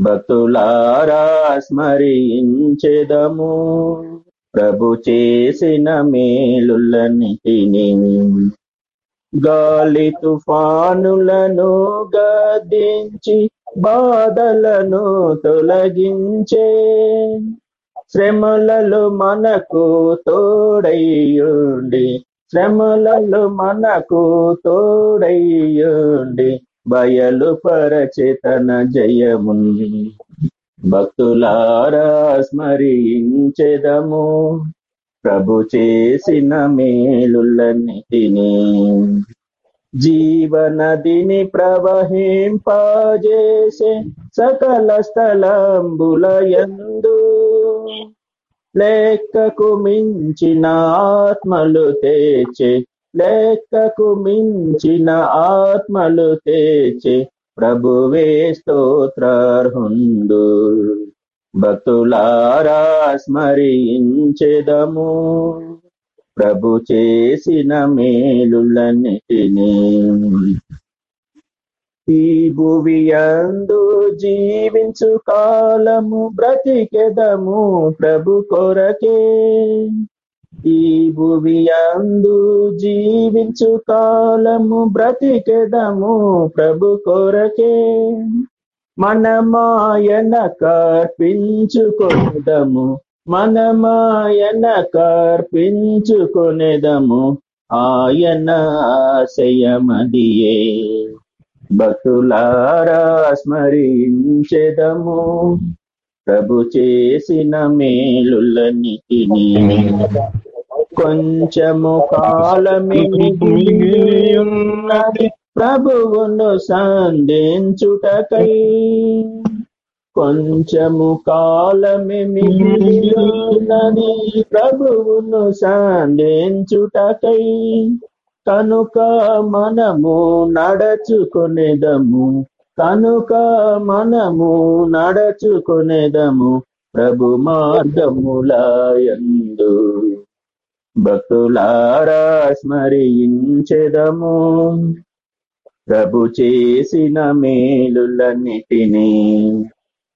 భక్తులారా స్మరించెదము. ప్రభు చేసిన మేలులన్నిటిని గాలి తుఫానులను గదించి బాధలను తొలగించే. శ్రమలలో మనకు తోడయ్యుండి శ్రమలలో మనకు తోడయ్యుండి బయలు పరచేతన భక్తులారా స్మరించెదము. ప్రభు చేసిన మేలులన్నిటినీ జీవనదిని ప్రవహింపజేసే సకల స్థలంబులయందు. లెక్కకు మించిన ఆత్మలు తెచ్చే లెక్కకు మించిన ఆత్మలు తెచ్చి ప్రభువే స్తోత్రార్హుండు. భక్తులారా స్మరించెదము. ప్రభు చేసిన మేలులన్నిటినీ ఈ భువియందు జీవించు కాలము బ్రతికెదము ప్రభు కొరకే. ఈ భువియందు జీవించు కాలము బ్రతికెదము ప్రభు కొరకే. మనమాయన కార్పించుకొనిదము మనమాయన కార్పించుకొనేదము ఆయన ఆశయమదియే. భక్తులారా స్మరించెదము. ప్రభు చేసిన మేలులన్నిటినీ కొంచెము కాలమే మిగిలియున్నది. ప్రభువును సంధించుటకై. కొంచెము కాలమే మిగిలియున్నది. ప్రభువును సంధించుటకై. కనుక మనము నడచుకునేదము. కనుక మనము నడచుకునేదము ప్రభు మార్గములయందు. భక్తులారా స్మరించెదము. ప్రభు చేసిన మేలులన్నిటినీ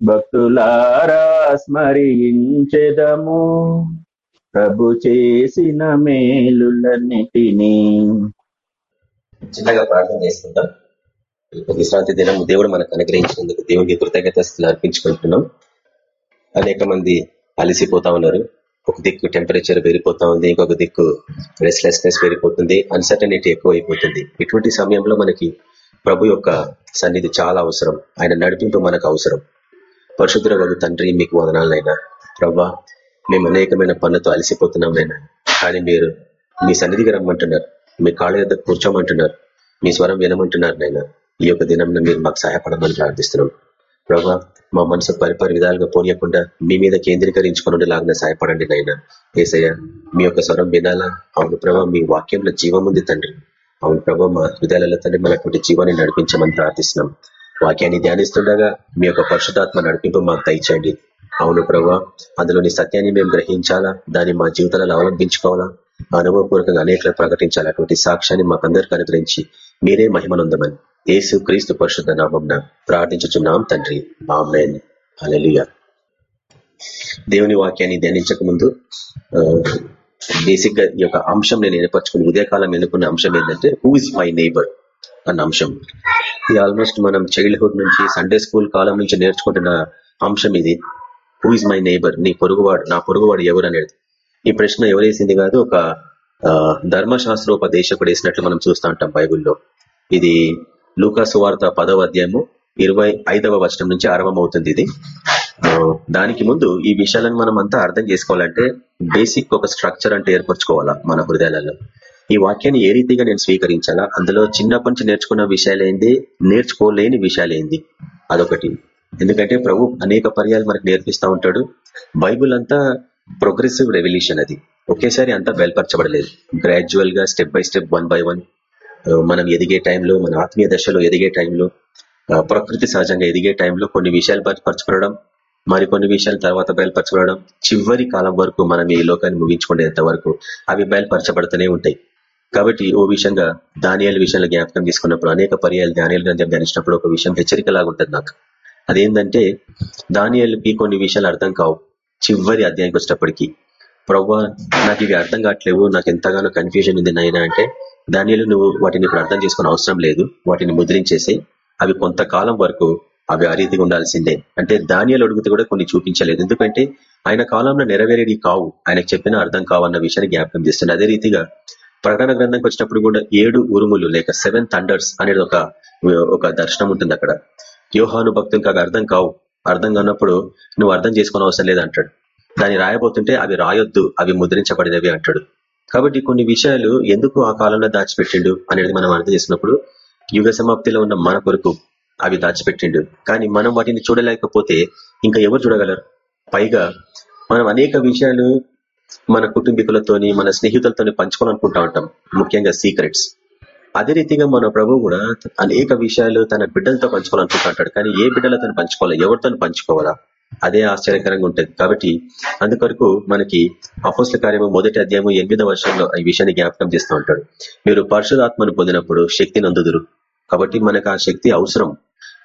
భక్తులారా స్మరించెదము. ప్రభు చేసిన మేలులన్నిటినీ చిన్నగా ప్రార్థన చేసుకుంటాం. విశ్రాంతి దినం దేవుడు మనకు అనుగ్రహించినందుకు దేవునికి కృతజ్ఞతలు అర్పించుకుంటున్నాం. అనేక మంది అలసిపోతా ఉన్నారు. ఒక దిక్కు టెంపరేచర్ పెరిగిపోతా ఉంది ఇంకొక దిక్కు రెస్ట్లెస్నెస్ పెరిగిపోతుంది అన్సర్టనిటీ ఎక్కువ అయిపోతుంది ఇటువంటి సమయంలో మనకి ప్రభు యొక్క సన్నిధి చాలా అవసరం. ఆయన నడిపింపు మనకు అవసరం. పరిశుద్ధ వగు తండ్రి మీకు వదనాలైనా ప్రభా మేము అనేకమైన పనులతో అలసిపోతున్నాం నైనా కానీ మీరు మీ సన్నిధికి రమ్మంటున్నారు. మీ కాళ్ళ యొద్ కూర్చోమంటున్నారు. మీ స్వరం వినమంటున్నారు నైనా ఈ యొక్క దినం మీరు మాకు సహాయపడమని ప్రార్థిస్తున్నాం. ప్రభా మా మనసు పరిపరి విధాలుగా పోనీయకుండా మీ మీద కేంద్రీకరించుకుని లాగా సహాయపడండి నాయన. ఏసయ్య మీ యొక్క స్వరం వినాలా? అవును ప్రభా మీ వాక్యంలో జీవం ఉంది తండ్రి. అవును ప్రభా మా హృదయాలలో తండ్రి మనటువంటి జీవాన్ని నడిపించమని ప్రార్థిస్తున్నాం. వాక్యాన్ని ధ్యానిస్తుండగా మీ యొక్క పరిశుధాత్మ నడిపింపు మాకు దయచేయండి. అవును ప్రభా అందులోని సత్యాన్ని మేము గ్రహించాలా? దాన్ని మా జీవితాలలో అవలంబించుకోవాలా? అనుభవపూర్వకంగా అనేకలు ప్రకటించాలి? అటువంటి సాక్ష్యాన్ని మాకందరికీ అనుగ్రహించి మీరే మహిమనుందమని. యేసు క్రీస్తు పరిశుద్ధ నామం ప్రార్థించుచున్నాం తండ్రి. ఆమెన్. అలలియ దేవుని వాక్యాన్ని ధ్యానించక ముందు బేసిక్గా ఈ యొక్క అంశం నేను ఏర్పరచుకుని ఉదయకాలం ఎన్నుకున్న అంశం ఏంటంటే హూ ఇస్ మై నేబర్ అన్న అంశం. ఇది ఆల్మోస్ట్ మనం చైల్డ్హుడ్ నుంచి సండే స్కూల్ కాలం నుంచి నేర్చుకుంటున్న అంశం ఇది. హూ ఇస్ మై నేబర్ నీ పొరుగువాడు నా పొరుగువాడు ఎవరు అనేది. ఈ ప్రశ్న ఎవరేసింది కాదు ఒక ధర్మశాస్త్రోపదేశకుడు వేసినట్లు మనం చూస్తూ ఉంటాం బైబుల్లో. ఇది లూకాసు వార్త పదవ అధ్యాయము ఇరవై ఐదవ వచనం నుంచి ఆరంభమవుతుంది ఇది. దానికి ముందు ఈ విషయాలను మనం అంతా అర్థం చేసుకోవాలంటే బేసిక్ ఒక స్ట్రక్చర్ అంటే ఏర్పరచుకోవాలా మన హృదయాలలో? ఈ వాక్యాన్ని ఏ రీతిగా నేను స్వీకరించాలా? అందులో చిన్నప్పటి నుంచి నేర్చుకున్న విషయాలేంది నేర్చుకోలేని విషయాలేంది? అదొకటి. ఎందుకంటే ప్రభు అనేక పర్యాలు మనకు నేర్పిస్తా ఉంటాడు. బైబుల్ అంతా ప్రోగ్రెసివ్ రెవల్యూషన్ అది. ఒకేసారి అంతా బయలుపరచబడలేదు. గ్రాడ్యువల్గా step by step one by one మనం ఎదిగే టైంలో మన ఆత్మీయ దశలో ఎదిగే టైంలో ప్రకృతి సహజంగా ఎదిగే టైంలో కొన్ని విషయాలు బయలుపరచబడడం మరికొన్ని విషయాలు తర్వాత బయలుపరచబడడం చివరి కాలం వరకు మనం ఈ లోకాన్ని ముగించుకునేంత వరకు అవి బయలుపరచబడుతూనే ఉంటాయి. కాబట్టి ఓ విషయంగా ధాన్యాల విషయంలో జ్ఞాపకం తీసుకున్నప్పుడు అనేక పర్యాలు ధాన్యాల గ్రంథం ధ్యానించినప్పుడు ఒక విషయం హెచ్చరికలాగా ఉంటుంది నాకు. అదేంటంటే ధాన్యాలకి కొన్ని విషయాలు అర్థం కావు. చివరి అధ్యాయంకి వచ్చినప్పటికీ. ప్రవ్వా నాకు ఇవి అర్థం కావట్లేవు నాకు ఎంతగానో కన్ఫ్యూజన్ ఉంది నాయన అంటే దానిలో నువ్వు వాటిని ఇప్పుడు అర్థం చేసుకుని అవసరం లేదు. వాటిని ముద్రించేసి అవి కొంతకాలం వరకు అవి ఆ రీతిగా ఉండాల్సిందే. అంటే ధాన్యాలు అడుగుతూ కూడా కొన్ని చూపించలేదు. ఎందుకంటే ఆయన కాలంలో నెరవేరేది కావు. ఆయనకు చెప్పిన అర్థం కావన్న విషయాన్ని జ్ఞాపకం చేస్తుంది. అదే రీతిగా ప్రకటన గ్రంథంకి వచ్చినప్పుడు కూడా ఏడు ఉరుములు లేక సెవెన్ థండర్స్ అనేది ఒక ఒక దర్శనం ఉంటుంది అక్కడ. యోహాను భక్తులకు అవి అర్థం కావు. అర్థం కానప్పుడు నువ్వు అర్థం చేసుకునే అవసరం లేదంటాడు దాన్ని రాయబోతుంటే అవి రాయొద్దు అవి ముద్రించబడినవి అంటాడు. కాబట్టి కొన్ని విషయాలు ఎందుకు ఆ కాలంలో దాచిపెట్టిండు అనేది మనం అర్థం చేసినప్పుడు యుగ సమాప్తిలో ఉన్న మన కొరకు అవి దాచిపెట్టిండు. కానీ మనం వాటిని చూడలేకపోతే ఇంకా ఎవరు చూడగలరు? పైగా మనం అనేక విషయాలు మన కుటుంబీకులతోని మన స్నేహితులతోని పంచుకోవాలనుకుంటా ఉంటాం. ముఖ్యంగా సీక్రెట్స్ అదే రీతిగా మన ప్రభు కూడా అనేక విషయాలు తన బిడ్డలతో పంచుకోవాలనుకుంటా ఉంటాడు. కానీ ఏ బిడ్డలతో పంచుకోవాలి? ఎవరితో పంచుకోవాలా? అదే ఆశ్చర్యకరంగా ఉంటుంది. కాబట్టి అందుకొరకు మనకి అపోస్ల కార్యము మొదటి అధ్యాయము ఎనిమిదవ వర్షంలో ఈ విషయాన్ని జ్ఞాపకం చేస్తూ ఉంటాడు. మీరు పరిశుధాత్మను పొందినప్పుడు శక్తిని అందుదురు కాబట్టి మనకు ఆ శక్తి అవసరం.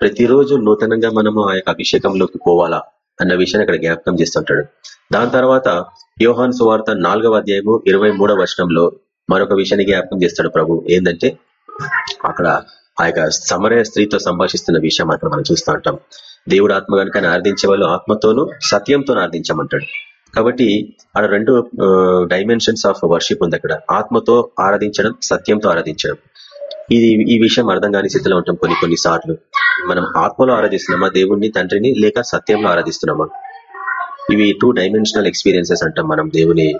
ప్రతిరోజు నూతనంగా మనము ఆ యొక్క అభిషేకంలోకి పోవాలా అన్న విషయాన్ని అక్కడ జ్ఞాపకం చేస్తుంటాడు దాని తర్వాత యోహాన్ సువార్త నాలుగవ అధ్యాయము ఇరవై మూడవ వర్షంలో మరొక విషయాన్ని జ్ఞాపకం చేస్తాడు ప్రభు. ఏంటంటే అక్కడ ఆ యొక్క సమరయ స్త్రీతో సంభాషిస్తున్న విషయం అక్కడ మనం చూస్తూ ఉంటాం. దేవుడు ఆత్మ కనుక ఆరాధించే వాళ్ళు ఆత్మతోనూ సత్యంతో ఆరాధించమంటాడు. కాబట్టి ఆడ రెండు డైమెన్షన్స్ ఆఫ్ వర్షిప్ ఉంది అక్కడ. ఆత్మతో ఆరాధించడం సత్యంతో ఆరాధించడం. ఇది ఈ విషయం అర్థం కాని స్థితిలో ఉంటాం కొన్ని కొన్ని సార్లు. మనం ఆత్మలో ఆరాధిస్తున్నామా దేవుణ్ణి తండ్రిని లేక సత్యంలో ఆరాధిస్తున్నామా? ఇవి టూ డైమెన్షనల్ ఎక్స్పీరియన్సెస్ అంటాం మనం దేవుని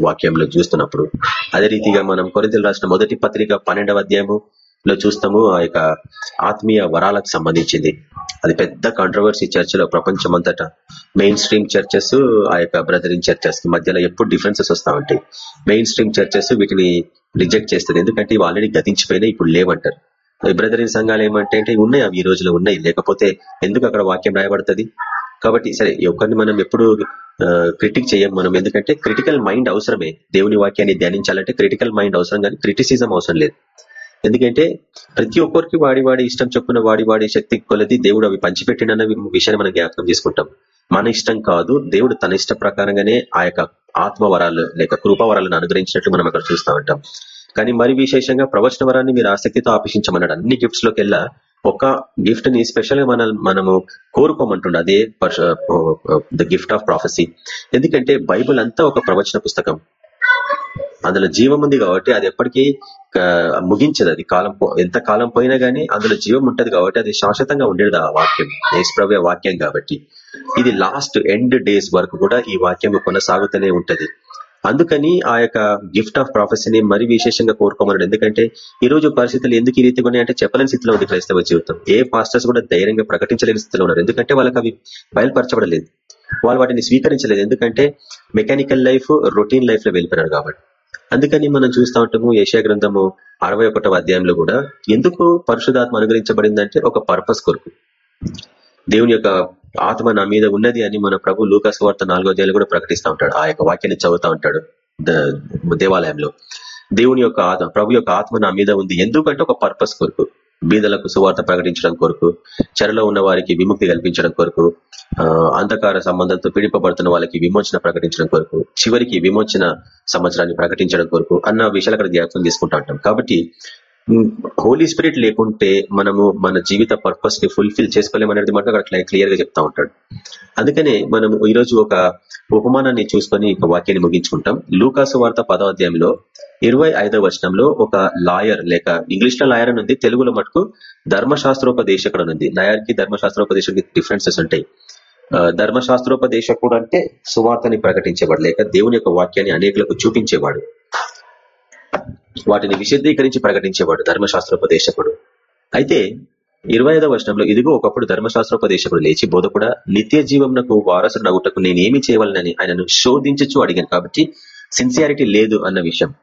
వాక్యంలో చూస్తున్నప్పుడు. అదే రీతిగా మనం కొరింతలు రాసిన మొదటి పత్రిక పన్నెండవ అధ్యాయము లో చూస్తాము ఆ యొక్క ఆత్మీయ వరాలకు సంబంధించింది. అది పెద్ద కాంట్రవర్సీ చర్చలో ప్రపంచమంతటా మెయిన్ స్ట్రీమ్ చర్చెస్ ఆ యొక్క బ్రదరింగ్ చర్చెస్ మధ్యలో ఎప్పుడు డిఫరెన్సెస్ వస్తా ఉంటాయి. మెయిన్ స్ట్రీమ్ చర్చెస్ వీటిని రిజెక్ట్ చేస్తుంది. ఎందుకంటే ఇవి ఆల్రెడీ గతించిపోయినా ఇప్పుడు లేవంటారు. బ్రదరింగ్ సంఘాలు ఏమంటే అంటే ఉన్నాయి అవి ఈ రోజులో ఉన్నాయి. లేకపోతే ఎందుకు అక్కడ వాక్యం రాయబడుతుంది? కాబట్టి సరే ఒకరిని మనం ఎప్పుడు క్రిటిక్ చేయం మనం. ఎందుకంటే క్రిటికల్ మైండ్ అవసరమే. దేవుని వాక్యాన్ని ధ్యానించాలంటే క్రిటికల్ మైండ్ అవసరం కానీ క్రిటిసిజం అవసరం లేదు. ఎందుకంటే ప్రతి ఒక్కరికి వాడి వాడి ఇష్టం చొప్పున వాడి వాడి శక్తి కొలది దేవుడు అవి పంచిపెట్టినన్న విషయాన్ని మనం జ్ఞాపకం చేసుకుంటాం. మన ఇష్టం కాదు దేవుడు తన ఇష్ట ప్రకారంగానే ఆ యొక్క ఆత్మవరాలు లేక కృపవరాలను అనుగ్రహించినట్లు మనం అక్కడ చూస్తూ ఉంటాం. కానీ మరి విశేషంగా ప్రవచన వరాన్ని మీరు ఆసక్తితో ఆపేక్షించమన్నాడు అన్ని గిఫ్ట్స్లోకి వెళ్ళా ఒక గిఫ్ట్ని స్పెషల్గా మన మనము కోరుకోమంటుండే అదే ద గిఫ్ట్ ఆఫ్ ప్రాఫెసీ ఎందుకంటే బైబుల్ అంతా ఒక ప్రవచన పుస్తకం. అందులో జీవం ఉంది కాబట్టి అది ఎప్పటికీ ముగించదు. అది కాలం ఎంత కాలం పోయినా గానీ అందులో జీవం ఉంటది కాబట్టి అది శాశ్వతంగా ఉండేది ఆ వాక్యం. యేసుప్రభు వాక్యం కాబట్టి. ఇది లాస్ట్ ఎండ్ డేస్ వరకు కూడా ఈ వాక్యం కొనసాగుతూనే ఉంటది. అందుకని ఆ యొక్క గిఫ్ట్ ఆఫ్ ప్రాఫెసీని మరి విశేషంగా కోరుకోమన్నాడు ఎందుకంటే ఈ రోజు పరిస్థితులు ఎందుకు ఈ రీతిగా ఉన్నాయంటే చెప్పలేని స్థితిలో ఉంది క్రైస్తవ జీవితం. ఏ పాస్టర్స్ కూడా ధైర్యంగా ప్రకటించలేని స్థితిలో ఉన్నారు. ఎందుకంటే వాళ్ళకి అవి బయలుపరచబడలేదు. వాళ్ళు వాటిని స్వీకరించలేదు. ఎందుకంటే మెకానికల్ లైఫ్ రొటీన్ లైఫ్లో వెళ్ళిపోయినారు కాబట్టి. అందుకని మనం చూస్తూ ఉంటాము యశా గ్రంథము అరవై ఒకటవ అధ్యాయంలో కూడా ఎందుకు పరిశుధాత్మ అనుగ్రహించబడిందంటే ఒక పర్పస్ కొరకు. దేవుని యొక్క ఆత్మ నా మీద ఉన్నది అని మన ప్రభు లూకాస్ వార్త నాలుగో అధ్యాయులు కూడా ప్రకటిస్తూ ఉంటాడు. ఆ యొక్క వాక్యాన్ని చదువుతా ఉంటాడు దేవాలయంలో. దేవుని యొక్క ఆత్మ ప్రభు యొక్క ఆత్మ నా మీద ఉంది. ఎందుకంటే ఒక పర్పస్ కొరకు. బీదలకు సువార్త ప్రకటించడం కొరకు చెరలో ఉన్న వారికి విముక్తి కల్పించడం కొరకు అంధకార సంబంధంతో పీడిపబడుతున్న వాళ్ళకి విమోచన ప్రకటించడం కొరకు చివరికి విమోచన సంవత్సరాన్ని ప్రకటించడం కొరకు అన్న విషయాలు అక్కడ జ్ఞాపకం తీసుకుంటా ఉంటాం. కాబట్టి హోలీ స్పిరిట్ లేకుంటే మనము మన జీవిత పర్పస్ని ఫుల్ఫిల్ చేసుకోలేమనేది మాట అక్కడ క్లియర్గా చెప్తా ఉంటాడు. అందుకనే మనం ఈరోజు ఒక ఉపమానాన్ని చూసుకొని ఒక వాక్యాన్ని ముగించుకుంటాం. లూకాసు వార్త పదవాధ్యాయంలో ఇరవై ఐదవ వచనంలో ఒక లాయర్ లేక ఇంగ్లీష్లో లాయర్ అని ఉంది తెలుగులో మటుకు ధర్మశాస్త్రోపదేశకుడు ఉంది. లాయర్కి ధర్మశాస్త్రోపదేశకు డిఫరెన్సెస్ ఉంటాయి. ధర్మశాస్త్రోపదేశకుడు అంటే సువార్తని ప్రకటించేవాడు లేక దేవుని యొక్క వాక్యాన్ని అనేకులకు చూపించేవాడు. వాటిని విశదీకరించి ప్రకటించేవాడు ధర్మశాస్త్రోపదేశకుడు. అయితే ఇరవై ఐదవ వర్షంలో ఇదిగో ఒకప్పుడు ధర్మశాస్త్రోపదేశకుడు లేచి బోధకుడ నిత్య జీవంకు వారసుడు నగుటకు నేనేమి చేయవాలని ఆయనను శోధించచ్చు అడిగాను కాబట్టి సిన్సియారిటీ లేదు అన్న విషయం.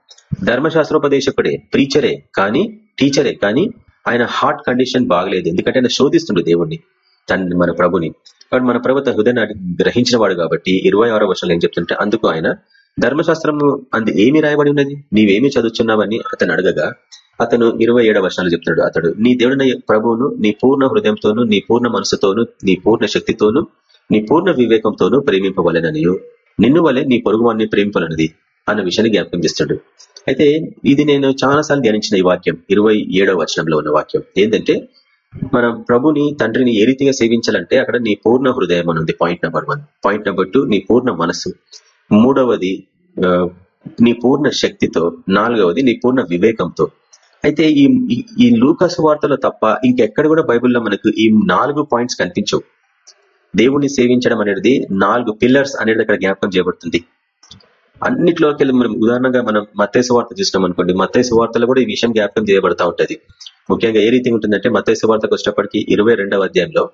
ధర్మశాస్త్రోపదేశకుడే ప్రీచరే కానీ టీచరే కానీ ఆయన హార్ట్ కండిషన్ బాగలేదు. ఎందుకంటే ఆయన శోధిస్తుండే దేవుణ్ణి తన మన ప్రభుని. కాబట్టి మన ప్రభుత్వ హృదయాన్ని గ్రహించిన వాడు కాబట్టి ఇరవై ఆరో వర్షంలో ఏం చెప్తుంటే అందుకు ఆయన ధర్మశాస్త్రం అందు ఏమి రాయబడి ఉన్నది? నీవేమి చదువుతున్నావని అతను అడగగా అతను ఇరవై ఏడవ వర్షాలు చెప్తున్నాడు. అతడు నీ దేవుడిన ప్రభువును నీ పూర్ణ హృదయంతోను నీ పూర్ణ మనసుతోను నీ పూర్ణ శక్తితోను నీ పూర్ణ వివేకంతోనూ ప్రేమింపవలెననియు. నిన్ను వలె నీ పొరుగువాన్ని ప్రేమింపలన్నది అన్న విషయాన్ని జ్ఞాపకం చేస్తాడు. అయితే ఇది నేను చాలాసార్లు ధ్యానించిన ఈ వాక్యం ఇరవై వచనంలో ఉన్న వాక్యం. ఏంటంటే మనం ప్రభుని తండ్రిని ఏ రీతిగా సేవించాలంటే అక్కడ నీ పూర్ణ హృదయం అని ఉంది point number one. Point number two నీ పూర్ణ మనసు మూడవది నీ పూర్ణ శక్తితో నాలుగవది నీ పూర్ణ వివేకంతో. అయితే ఈ ఈ లూకస్ వార్తలో తప్ప ఇంకెక్కడ కూడా బైబుల్లో మనకు ఈ నాలుగు పాయింట్స్ కనిపించవు. దేవుణ్ణి సేవించడం అనేది నాలుగు పిల్లర్స్ అనేది అక్కడ జ్ఞాపకం చేయబడుతుంది. అన్నిట్లోకి మనం ఉదాహరణగా మనం మత్తేసు వార్త చూసినాం అనుకోండి మత్తేసు వార్తలో కూడా ఈ విషయం జ్ఞాపకం చేయబడతా ఉంటుంది. ముఖ్యంగా ఏ రీతి ఉంటుందంటే మత్తేసు వార్తకు వచ్చేటప్పటికి ఇరవై అధ్యాయంలో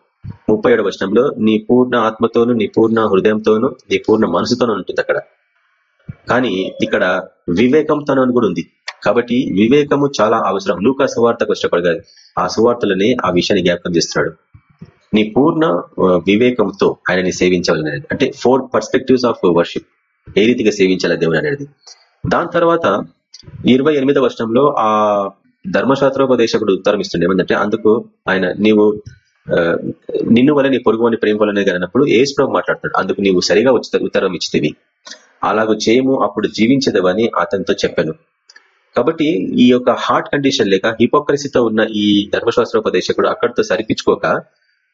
ముప్పై ఏడవ వచనంలో నీ పూర్ణ ఆత్మతోను నీ పూర్ణ హృదయంతోను నీ పూర్ణ మనసుతోనూ ఉంటుంది అక్కడ. కానీ ఇక్కడ వివేకంతోనూ కూడా ఉంది. కాబట్టి వివేకము చాలా అవసరం. లూకా సువార్తకు కాదు. ఆ సువార్తలనే ఆ విషయాన్ని జ్ఞాపకం చేస్తున్నాడు. నీ పూర్ణ వివేకంతో ఆయనని సేవించాలని అంటే ఫోర్ పర్స్పెక్టివ్స్ ఆఫ్ వర్షిప్ ఏ రీతిగా సేవించాలి దేవుడు అనేది. దాని తర్వాత ఇరవై ఎనిమిదవ వర్షంలో ఆ ధర్మశాస్త్రోపదేశకుడు ఉత్తరం ఇస్తుండే ఏమంటే అందుకు ఆయన నీవు నిన్ను వల్ల నీ పొరుగు అని ప్రేమ వల్లనే కానప్పుడు ఏసు ప్రభు అందుకు నీవు సరిగా ఉత్తరం ఇచ్చితివి. అలాగూ చేయము అప్పుడు జీవించదవని అతనితో చెప్పాను. కాబట్టి ఈ యొక్క హార్ట్ కండిషన్ లేక హిపోక్రసీతో ఉన్న ఈ ధర్మశాస్త్రోపదేశకుడు అక్కడితో సరిపించుకోక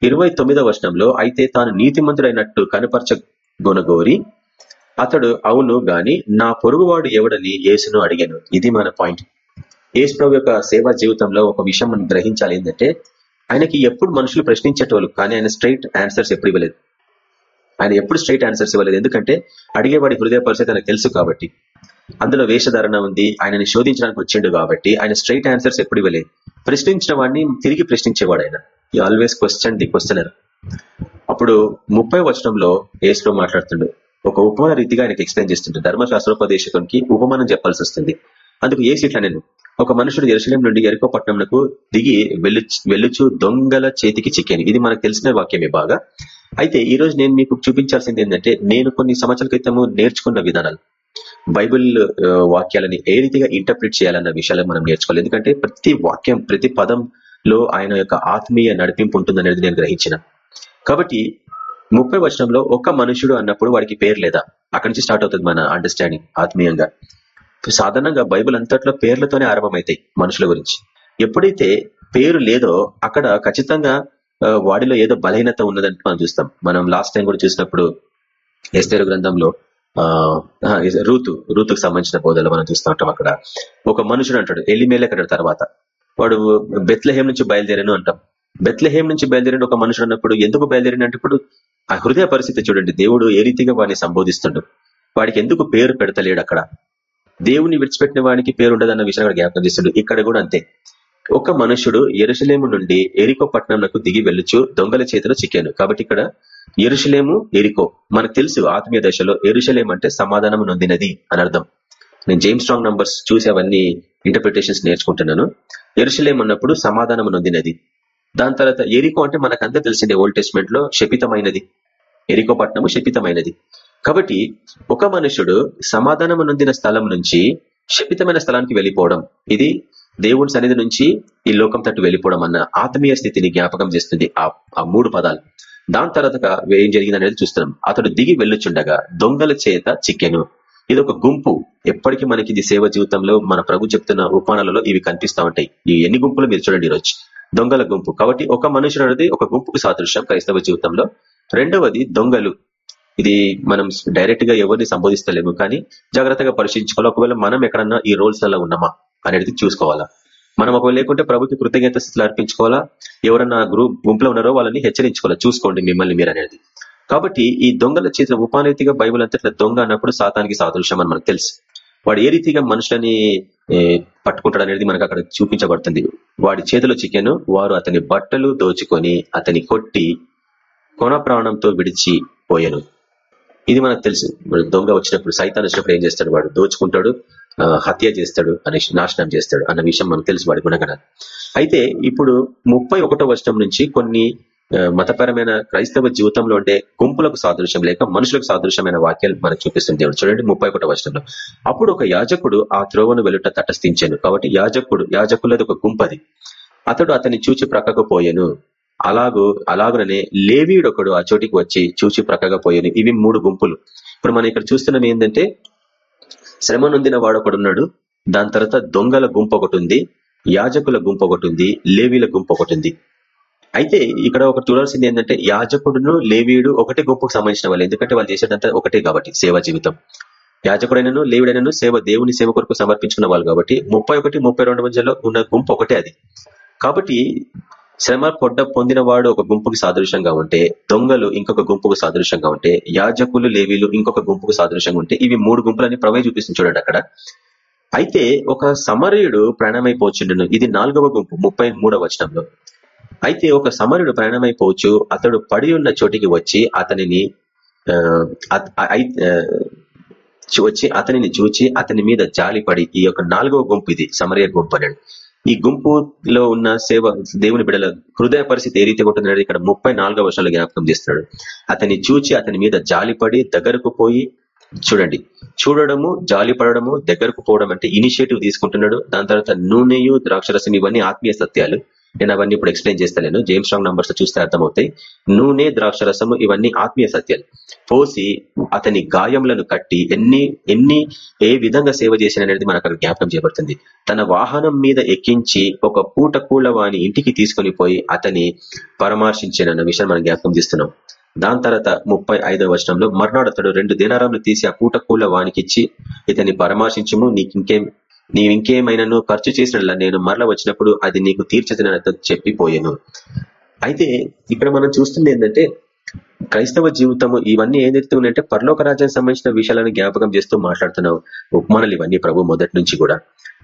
ఇరవై తొమ్మిదవ వర్షంలో అయితే తాను నీతిమంతుడైనట్టు కనపరచగొనగోరి అతడు అవును గాని నా పొరుగువాడు ఎవడని యేసును అడిగాను. ఇది మన పాయింట్. యేసు ప్రభు యొక్క సేవా జీవితంలో ఒక విషయం మనం గ్రహించాలి ఏంటంటే ఆయనకి ఎప్పుడు మనుషులు ప్రశ్నించేటోళ్ళు కానీ ఆయన స్ట్రైట్ ఆన్సర్స్ ఎప్పుడు ఇవ్వలేదు. ఆయన ఎప్పుడు స్ట్రైట్ ఆన్సర్స్ ఇవ్వలేదు. ఎందుకంటే అడిగేవాడి హృదయ పరిస్థితి ఆయనకు తెలుసు కాబట్టి. అందులో వేషధారణ ఉంది ఆయనని శోధించడానికి వచ్చిండు కాబట్టి ఆయన స్ట్రైట్ ఆన్సర్స్ ఎప్పుడు ఇవ్వలేదు. ప్రశ్నించిన వాడిని తిరిగి ప్రశ్నించేవాడు ఆయన. ఈ ఆల్వేస్ క్వశ్చన్ ది క్వశ్చనర్ అప్పుడు ముప్పై వచనంలో ఏసులో మాట్లాడుతుండు. ఒక ఉపమాన రీతిగా ఆయనకి ఎక్స్ప్లెయిన్ చేస్తుంటారు ధర్మశాస్త్రోపదేశకునికి ఉపమానం చెప్పాల్సి వస్తుంది. అందుకు ఏ సీట్ల నేను ఒక మనుషుడు ఎరుశలేం నుండి ఎరుకో పట్టణంకు దిగి వెళ్ళుచు దొంగల చేతికి చిక్కాను. ఇది మనకు తెలిసిన వాక్యమే బాగా. అయితే ఈ రోజు నేను మీకు చూపించాల్సింది ఏంటంటే నేను కొన్ని సంవత్సరాల క్రితము నేర్చుకున్న విధానాలు. బైబిల్ వాక్యాలని ఏ రీతిగా ఇంటర్ప్రిట్ చేయాలన్న విషయాలు మనం నేర్చుకోవాలి. ఎందుకంటే ప్రతి వాక్యం ప్రతి పదంలో ఆయన యొక్క ఆత్మీయ నడిపింపు ఉంటుందనేది నేను గ్రహించిన. కాబట్టి ముప్పై వచనంలో ఒక మనుషుడు అన్నప్పుడు వాడికి పేరు లేదా? అక్కడి నుంచి స్టార్ట్ అవుతుంది మన అండర్స్టాండింగ్ ఆత్మీయంగా. సాధారణంగా బైబుల్ అంతట్లో పేర్లతోనే ఆరంభమవుతాయి మనుషుల గురించి. ఎప్పుడైతే పేరు లేదో అక్కడ ఖచ్చితంగా వాడిలో ఏదో బలహీనత ఉన్నదంటే మనం చూస్తాం. మనం లాస్ట్ టైం కూడా చూసినప్పుడు ఎస్తేరు గ్రంథంలో ఆ రూతు రూతుకు సంబంధించిన బోధలు మనం చూస్తూ ఉంటాం అక్కడ. ఒక మనుషుడు అంటాడు ఎలిమేలకడ తర్వాత. వాడు బెత్లహేం నుంచి బయలుదేరాను అంటాం. బెత్లహేం నుంచి బయలుదేరిన ఒక మనుషుడు అన్నప్పుడు ఎందుకు బయలుదేరినప్పుడు ఆ హృదయ పరిస్థితి చూడండి. దేవుడు ఏ రీతిగా వాడిని సంబోధిస్తుండడు వాడికి ఎందుకు పేరు పెడతలేడు అక్కడ? దేవుని విడిచిపెట్టిన వాడికి పేరు ఉండదన్న విషయం జ్ఞాపకం చేస్తుండు. ఇక్కడ కూడా అంతే. ఒక మనుషుడు ఎరుసలేము నుండి ఎరికో పట్టణంకు దిగి వెళ్ళొచ్చు దొంగల చేతిలో చిక్కాను కాబట్టి ఇక్కడ ఎరుసలేము ఎరికో. మనకు తెలుసు ఆత్మీయ దశలో ఎరుసలేం అంటే సమాధానం నొందినది అని అర్థం. నేను జేమ్స్ స్ట్రాంగ్ నంబర్స్ చూసి అవన్నీ ఇంటర్ప్రిటేషన్స్ నేర్చుకుంటున్నాను. ఎరుసలేం అన్నప్పుడు సమాధానం నొందినది. దాని తర్వాత ఎరికో అంటే మనకంతా తెలిసిందే ఓల్డ్ టెస్ట్మెంట్లో శపితమైనది. ఎరికో పట్టణము శపితమైనది. కాబట్టి ఒక మనుషుడు సమాధానం నొందిన స్థలం నుంచి శపితమైన స్థలానికి వెళ్ళిపోవడం ఇది దేవుని సన్నిధి నుంచి ఈ లోకం తట్టు వెళ్ళిపోవడం అన్న ఆత్మీయ స్థితిని జ్ఞాపకం చేస్తుంది ఆ మూడు పదాలు. దాని తర్వాత ఏం జరిగింది అనేది చూస్తున్నాం. అతడు దిగి వెళ్ళుచుండగా దొంగల చేత చిక్కెను. ఇది ఒక గుంపు. ఎప్పటికీ మనకి ఇది సేవ జీవితంలో మన ప్రభు చెప్తున్న ఉపానాలలో ఇవి కనిపిస్తా ఉంటాయి. ఈ ఎన్ని గుంపులు మీరు చూడండి ఈరోజు. దొంగల గుంపు. కాబట్టి ఒక మనుషుడు అనేది ఒక గుంపుకు సాదృశ్యం క్రైస్తవ జీవితంలో. రెండవది దొంగలు. ఇది మనం డైరెక్ట్గా ఎవరిని సంబోధిస్తలేము కానీ జాగ్రత్తగా పరిశీలించుకోవాలి. ఒకవేళ మనం ఎక్కడన్నా ఈ రోల్స్ అలా ఉన్నామా అనేది చూసుకోవాలా. మనం ఒకవేళ లేకుంటే ప్రభుకి కృతజ్ఞత స్థితిలో అర్పించుకోవాలా? ఎవరన్నా గ్రూప్ గుంపులో ఉన్నారో వాళ్ళని హెచ్చరించుకోవాలా? చూసుకోండి మిమ్మల్ని మీరు అనేది. కాబట్టి ఈ దొంగల చేసిన ఉపానీతిగా బైబుల్ అంతట్లో దొంగ అన్నప్పుడు సాతానికి సాదృశ్యం అని మనకు తెలుసు. వాడు ఏ రీతిగా మనుషులని పట్టుకుంటాడు అనేది మనకు అక్కడ చూపించబడుతుంది. వాడి చేతిలో చికెను వారు అతని బట్టలు దోచుకొని అతని కొట్టి కొన ప్రాణంతో విడిచి పోయాను ఇది మనకు తెలుసు. దొంగ వచ్చినప్పుడు సైతాన్ వచ్చినప్పుడు ఏం చేస్తాడు? వాడు దోచుకుంటాడు హత్య చేస్తాడు అనే నాశనం చేస్తాడు అన్న విషయం మనకు తెలుసు వాడి గుణగణ అయితే ఇప్పుడు ముప్పై ఒకటో వర్షం నుంచి కొన్ని మతపరమైన క్రైస్తవ జీవితంలో ఉండే గుంపులకు సాదృశ్యం లేక మనుషులకు సాదృశ్యమైన వాక్యాలు మనకు చూపిస్తుంది దేవుడు. చూడండి ముప్పై ఒకటో వర్షంలో అప్పుడు ఒక యాజకుడు ఆ త్రోవను వెలుట తటస్థించాను. కాబట్టి యాజకుడు యాజకులది ఒక గుంపది. అతడు అతన్ని చూచి ప్రక్కకు పోయాను. అలాగూ అలాగుననే లేవీయుడు ఒకడు ఆ చోటికి వచ్చి చూచి ప్రక్కగా పోయాను. ఇవి మూడు గుంపులు. ఇప్పుడు మనం ఇక్కడ చూస్తున్నాం ఏంటంటే శ్రమ నొందిన వాడు ఒకడున్నాడు దాని తర్వాత దొంగల గుంపు ఒకటి ఉంది యాజకుల గుంపు ఒకటి ఉంది లేవీల గుంపు ఒకటి ఉంది అయితే ఇక్కడ ఒక చూడాల్సింది ఏంటంటే యాజకుడును లేవీయుడు ఒకటే గుంపుకు సంబంధించిన వాళ్ళు. ఎందుకంటే వాళ్ళు చేసేదంతా ఒకటే కాబట్టి సేవా జీవితం. యాజకుడైనను లేవుడైనను సేవ దేవుని సేవ కొరకు సమర్పించుకున్న వాళ్ళు కాబట్టి ముప్పై ఒకటి ముప్పై రెండు మధ్యలో ఉన్న గుంపు ఒకటే అది. కాబట్టి శ్రమ పొడ్డ పొందిన వాడు ఒక గుంపుకు సాదృశ్యంగా ఉంటే దొంగలు ఇంకొక గుంపుకు సాదృశ్యంగా ఉంటే యాజకులు లేవీలు ఇంకొక గుంపుకు సాదృశ్యంగా ఉంటే ఇవి మూడు గుంపులని ప్రవే చూపిస్తుంది చూడండి అక్కడ. అయితే ఒక సమరయుడు ప్రాణమైపోచుండును. ఇది నాలుగవ గుంపు ముప్పై మూడవ వచనంలో. అయితే ఒక సమరుడు ప్రయాణమైపోవచ్చు అతడు పడి ఉన్న చోటికి వచ్చి అతనిని ఆ, వచ్చి అతనిని చూచి అతని మీద జాలిపడి ఈ యొక్క నాలుగవ గుంపు ఇది సమరయ గుంపు అనండి ఈ గుంపులో ఉన్న సేవ దేవుని బిడల హృదయ పరిస్థితి ఏ రీతిగా ఉంటుందనేది ఇక్కడ ముప్పై నాలుగో వర్షాలు జ్ఞాపకం చేస్తున్నాడు. అతన్ని చూచి అతని మీద జాలిపడి దగ్గరకు పోయి చూడండి. చూడడము జాలి పడడము దగ్గరకు పోవడం అంటే ఇనిషియేటివ్ తీసుకుంటున్నాడు. దాని తర్వాత నూనెయు ద్రాక్షరసం ఇవన్నీ ఆత్మీయ సత్యాలు. నేను అవన్నీ ఇప్పుడు ఎక్స్ప్లెయిన్ చేస్తాను జేమ్ స్ట్రాంగ్ నంబర్స్ చూస్తే అర్థమవుతాయి. నూనె ద్రాక్షరసము ఇవన్నీ ఆత్మీయ సత్యాలు. పోసి అతని గాయములను కట్టి ఎన్ని ఎన్ని ఏ విధంగా సేవ చేసిన అనేది మనకు అక్కడ జ్ఞాపకం చేయబడుతుంది. తన వాహనం మీద ఎక్కించి ఒక పూట కూళ్ళ వాని ఇంటికి తీసుకొని పోయి అతని పరామర్శించిన విషయం మనం జ్ఞాపకం చేస్తున్నాం. దాని తర్వాత ముప్పై ఐదవ వచనంలో మర్నాడు అతడు రెండు దినారాలు తీసి ఆ పూట కూళ్ళ వానికిచ్చి ఇతన్ని పరామర్శించము నీకు ఇంకేం నీవు ఇంకేమైనాను ఖర్చు చేసినట్లా నేను మరల వచ్చినప్పుడు అది నీకు తీర్చదని చెప్పిపోయాను. అయితే ఇక్కడ మనం చూస్తుంది ఏంటంటే క్రైస్తవ జీవితము ఇవన్నీ ఏం ఉన్నాయంటే పరలోక రాజ్యానికి సంబంధించిన విషయాలను జ్ఞాపకం చేస్తూ మాట్లాడుతున్నావు ఉపమానాలు ఇవన్నీ ప్రభు మొదటి నుంచి కూడా.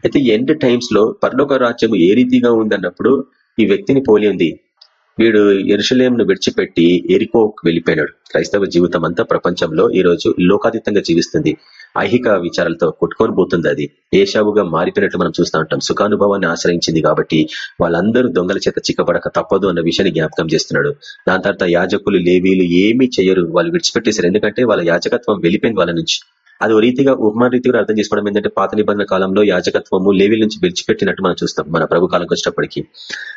అయితే ఎండ్ టైమ్స్లో పరలోక రాజ్యం ఏ రీతిగా ఉందన్నప్పుడు ఈ వ్యక్తిని పోలి ఉంది. వీడు ఎరుషలేంను విడిచిపెట్టి ఎరికోకు వెళ్ళిపోయినాడు. క్రైస్తవ జీవితం అంతా ప్రపంచంలో ఈ రోజు లోకాతీతంగా జీవిస్తుంది. ఐహిక విచారాలతో కొట్టుకోనిపోతుంది అది. ఏషావుగా మారిపోయినట్లు మనం చూస్తూ ఉంటాం. సుఖానుభవాన్ని ఆశ్రయించింది కాబట్టి వాళ్ళందరూ దొంగల చేత చిక్కబడక తప్పదు అన్న విషయాన్ని జ్ఞాపకం చేస్తున్నాడు. దాని తర్వాత యాజకులు లేవీలు ఏమీ చేయరు వాళ్ళు విడిచిపెట్టేశారు. ఎందుకంటే వాళ్ళ యాజకత్వం వెళ్ళిపోయింది వాళ్ళ నుంచి. అది ఓ రీతిగా ఉపమాన రీతిగా అర్థం చేసుకోవడం ఏంటంటే పాత నిబంధన కాలంలో యాజకత్వము లేవీల నుంచి విడిచిపెట్టినట్టు మనం చూస్తాం మన ప్రభు కాలంకి వచ్చినప్పటికీ.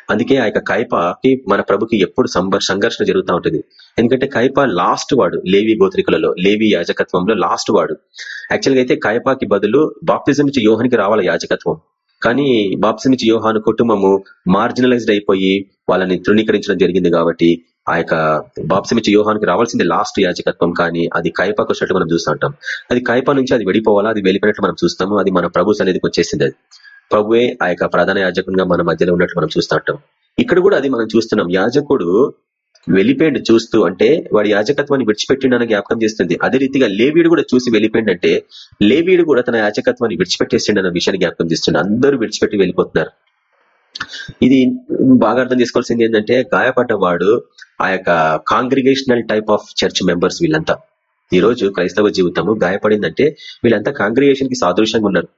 అందుకే ఆ యొక్క కైపకి మన ప్రభుకి ఎప్పుడు సంఘర్షణ జరుగుతూ ఉంటుంది. ఎందుకంటే కైప లాస్ట్ వాడు లేవి గోత్రికులలో లేవి యాజకత్వంలో లాస్ట్ వాడు. యాక్చువల్గా అయితే కైపాకి బదులు బాప్తిజం నుంచి యోహానికి రావాలి యాజకత్వం. కానీ బాప్తిజం నుంచి యోహాను కుటుంబము మార్జినలైజ్డ్ అయిపోయి వాళ్ళని తృణీకరించడం జరిగింది కాబట్టి ఆ యొక్క బాప్సమిచ్చి యోహానికి రావాల్సింది లాస్ట్ యాచకత్వం కానీ అది కైపాకు వచ్చినట్టు మనం చూస్తూ ఉంటాం. అది కైపా నుంచి అది వెళ్ళిపోవాలా అది వెళ్ళిపోయినట్టు మనం చూస్తాము. అది మన ప్రభు సన్నిధికి వచ్చేసింది అది. ప్రభువే ఆ యొక్క ప్రధాన యాజకునిగా మన మధ్యలో ఉన్నట్టు మనం చూస్తుంటాం ఇక్కడ కూడా అది మనం చూస్తున్నాం. యాజకుడు వెళ్ళిపోయిండు చూస్తూ అంటే వాడి యాజకత్వాన్ని విడిచిపెట్టిండని జ్ఞాపకం చేస్తుంది. అదే రీతిగా లేవీడు కూడా చూసి వెళ్ళిపోయిండంటే లేవీడు కూడా తన యాజకత్వాన్ని విడిచిపెట్టేసిండన్న విషయాన్ని జ్ఞాపకం చేస్తుండే. అందరూ విడిచిపెట్టి వెళ్ళిపోతున్నారు. ఇది బాగా అర్థం చేసుకోవాల్సింది ఏంటంటే గాయపడ్డ వాడు ఆ యొక్క congregational type of church members వీళ్ళంతా. ఈ రోజు క్రైస్తవ జీవితము గాయపడిందంటే వీళ్ళంతా కాంగ్రిగేషన్కి సాదృశ్యంగా ఉన్నారు.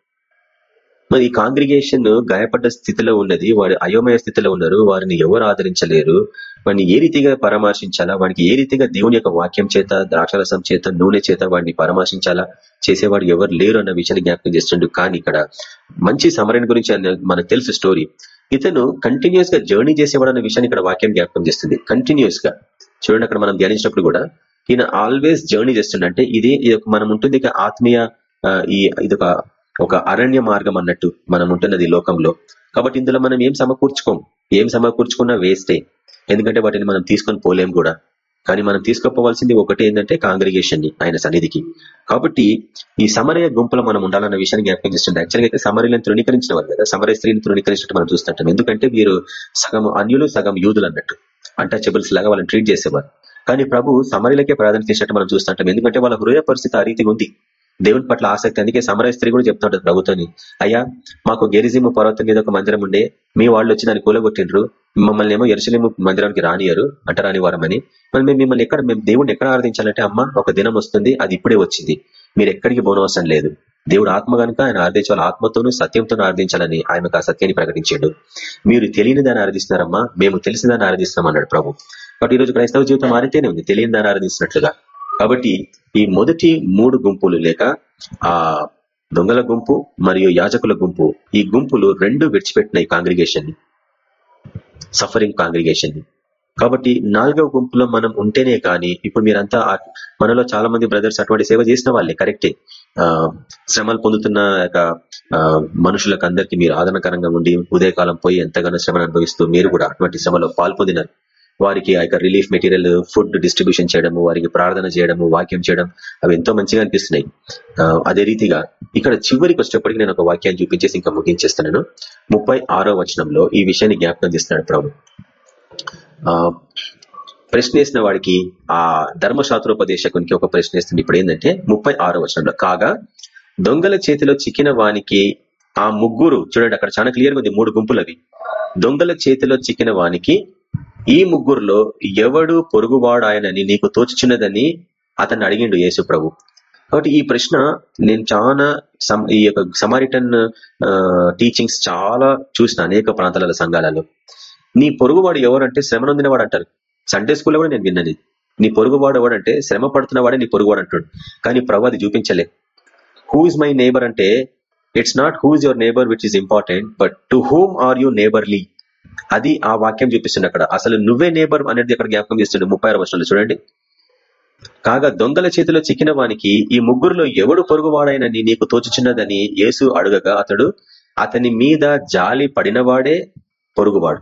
మరి ఈ కాంగ్రిగేషన్ గాయపడ్డ స్థితిలో ఉన్నది వాడు అయోమయ స్థితిలో ఉన్నారు వారిని ఎవరు ఆదరించలేరు వాడిని ఏ రీతిగా పరామర్శించాలా వాడికి ఏ రీతిగా దేవుని యొక్క వాక్యం చేత ద్రాక్షరసం చేత నూనె చేత వాడిని పరామర్శించాలా చేసేవాడు ఎవరు లేరు అన్న విషయాన్ని జ్ఞాపకం చేస్తుండ్రు కానీ ఇక్కడ మంచి సమరణ గురించి మనకు తెలుసు స్టోరీ. ఇతను కంటిన్యూస్గా జర్నీ చేసేవాడు అనే విషయాన్ని ఇక్కడ వాక్యం జ్ఞాపకం చేస్తుంది. కంటిన్యూస్గా. చూడండి అక్కడ మనం ధ్యానించినప్పుడు కూడా ఈయన ఆల్వేస్ జర్నీ చేస్తుండే. ఇది ఇది మనం ఉంటుంది ఇక ఆత్మీయ ఈ ఇదొక ఒక అరణ్య మార్గం అన్నట్టు మనం ఉంటున్నది లోకంలో. కాబట్టి ఇందులో మనం ఏం సమకూర్చుకోం? ఏం సమకూర్చుకున్నా వేస్టే ఎందుకంటే వాటిని మనం తీసుకొని పోలేం కూడా. కానీ మనం తీసుకుపోవాల్సింది ఒకటి ఏంటంటే కాంగ్రిగేషన్ని ఆయన సన్నిధికి. కాబట్టి ఈ సమరయ గుంపులో మనం ఉండాలన్న విషయాన్ని జ్ఞాపకం చేస్తుంది యాక్చువల్గా అయితే సమరయులను తృణీకరించిన వాళ్ళు కదా. సమరయ స్త్రీని తృణీకరించినట్టు మనం చూస్తుంటాం. ఎందుకంటే వీరు సగం అన్యులు సగం యూదులు అన్నట్టు. అంటచబుల్స్ లాగా వాళ్ళని ట్రీట్ చేసేవారు. కానీ ప్రభు సమరీలకే ప్రాధాన్యత ఇచ్చినట్టు మనం చూస్తుంటాం. ఎందుకంటే వాళ్ళ హృదయ పరిస్థితి ఆ రీతిగా ఉంది. దేవుని పట్ల ఆసక్తి. అందుకే సమరయ స్త్రీ కూడా చెప్తుంటారు ప్రభుత్వాన్ని. అయ్యా మాకు గెరిజిము పర్వతం మీద ఒక మందిరం ఉండే. మీ వాళ్ళు వచ్చి దాన్ని కూలగొట్టిండ్రు. మమ్మల్ని ఏమో ఎరుసలేము మందిరానికి రానియరు అంటరాని వారమని మరి మేము మిమ్మల్ని ఎక్కడ మేము దేవుడిని ఎక్కడ ఆరాధించాలంటే అమ్మ ఒక దినం వస్తుంది అది ఇప్పుడే వచ్చింది. మీరు ఎక్కడికి పోనవసరం లేదు. దేవుడు ఆత్మ కనుక ఆయన ఆరాధించాలి ఆత్మతోనూ సత్యంతో ఆరాధించాలని ఆయనకు ఆ సత్యాన్ని ప్రకటించాడు. మీరు తెలియని దాన్ని ఆరాధిస్తున్నారమ్మా మేము తెలిసిన దాన్ని ఆరాధిస్తున్నాం అన్నాడు ప్రభు. కాబట్టి ఈరోజు రోజు క్రైస్తవ జీవితం మారితేనే ఉంది. తెలియని దాన్ని ఆరాధిస్తున్నట్లుగా. కాబట్టి ఈ మొదటి మూడు గుంపులు లేక ఆ దొంగల గుంపు మరియు యాజకుల గుంపు ఈ గుంపులు రెండు విడిచిపెట్టినాయి కాంగ్రిగేషన్ని సఫరింగ్ కాంగ్రిగేషన్ని. కాబట్టి నాలుగవ గుంపులో మనం ఉంటేనే కానీ ఇప్పుడు మీరంతా మనలో చాలా మంది బ్రదర్స్ అటువంటి సేవ చేసిన వాళ్ళే కరెక్టే ఆ శ్రమలు పొందుతున్న మనుషులకు అందరికీ మీరు ఆదరణకరంగా ఉండి ఉదయకాలం పోయి ఎంతగానో శ్రమను అనుభవిస్తూ మీరు కూడా అటువంటి శ్రమలో పాల్పొందినారు. వారికి ఆ రిలీఫ్ మెటీరియల్ ఫుడ్ డిస్ట్రిబ్యూషన్ చేయడము వారికి ప్రార్థన చేయడము వాక్యం చేయడం అవి ఎంతో మంచిగా అనిపిస్తున్నాయి. అదే రీతిగా ఇక్కడ చివరికి వచ్చేటప్పటికి నేను ఒక వాక్యాన్ని చూపించేసి ఇంకా ముగించేస్తున్నాను. ముప్పై వచనంలో ఈ విషయాన్ని జ్ఞాపకం చేస్తున్నాడు ప్రభు. ప్రశ్న వేసిన వాడికి ఆ ధర్మశాస్త్రోపదేశకునికి ఒక ప్రశ్న వేస్తుంది. ఇప్పుడు ఏంటంటే ముప్పై వచనంలో కాగా దొంగల చేతిలో చిక్కిన వానికి ఆ ముగ్గురు చూడండి అక్కడ చాలా క్లియర్గా ఉంది మూడు గుంపులు అవి. దొంగల చేతిలో చిక్కిన వానికి ఈ ముగ్గురులో ఎవడు పొరుగువాడాయనని నీకు తోచుచున్నదని అతన్ని అడిగిండు యేసు ప్రభు. కాబట్టి ఈ ప్రశ్న నేను చాలా ఈ యొక్క సమారిటన్ టీచింగ్స్ చాలా చూసిన అనేక ప్రాంతాల సంఘాలలో. నీ పొరుగువాడు ఎవరంటే శ్రమ నొందినవాడు అంటారు సండే స్కూల్లో కూడా నేను విన్నది నీ పొరుగువాడు ఎవడంటే శ్రమ పడుతున్న వాడే నీ పొరుగువాడు అంటాడు. కానీ ప్రభు అది చూపించలే. హూ ఇస్ మై నేబర్ అంటే it's not who is your neighbour which is important but to whom are you neighbourly అది ఆ వాక్యం చూపిస్తుంది అక్కడ. అసలు నువ్వే నేబర్ అనేది అక్కడ జ్ఞాపకం చేస్తుండే ముప్పై ఆరు వర్షాలు చూడండి. కాగా దొంగల చేతిలో చిక్కిన వానికి ఈ ముగ్గురులో ఎవడు పొరుగువాడైనని నీకు తోచుచున్నదని యేసు అడుగగా అతడు అతని మీద జాలి పడినవాడే పొరుగువాడు.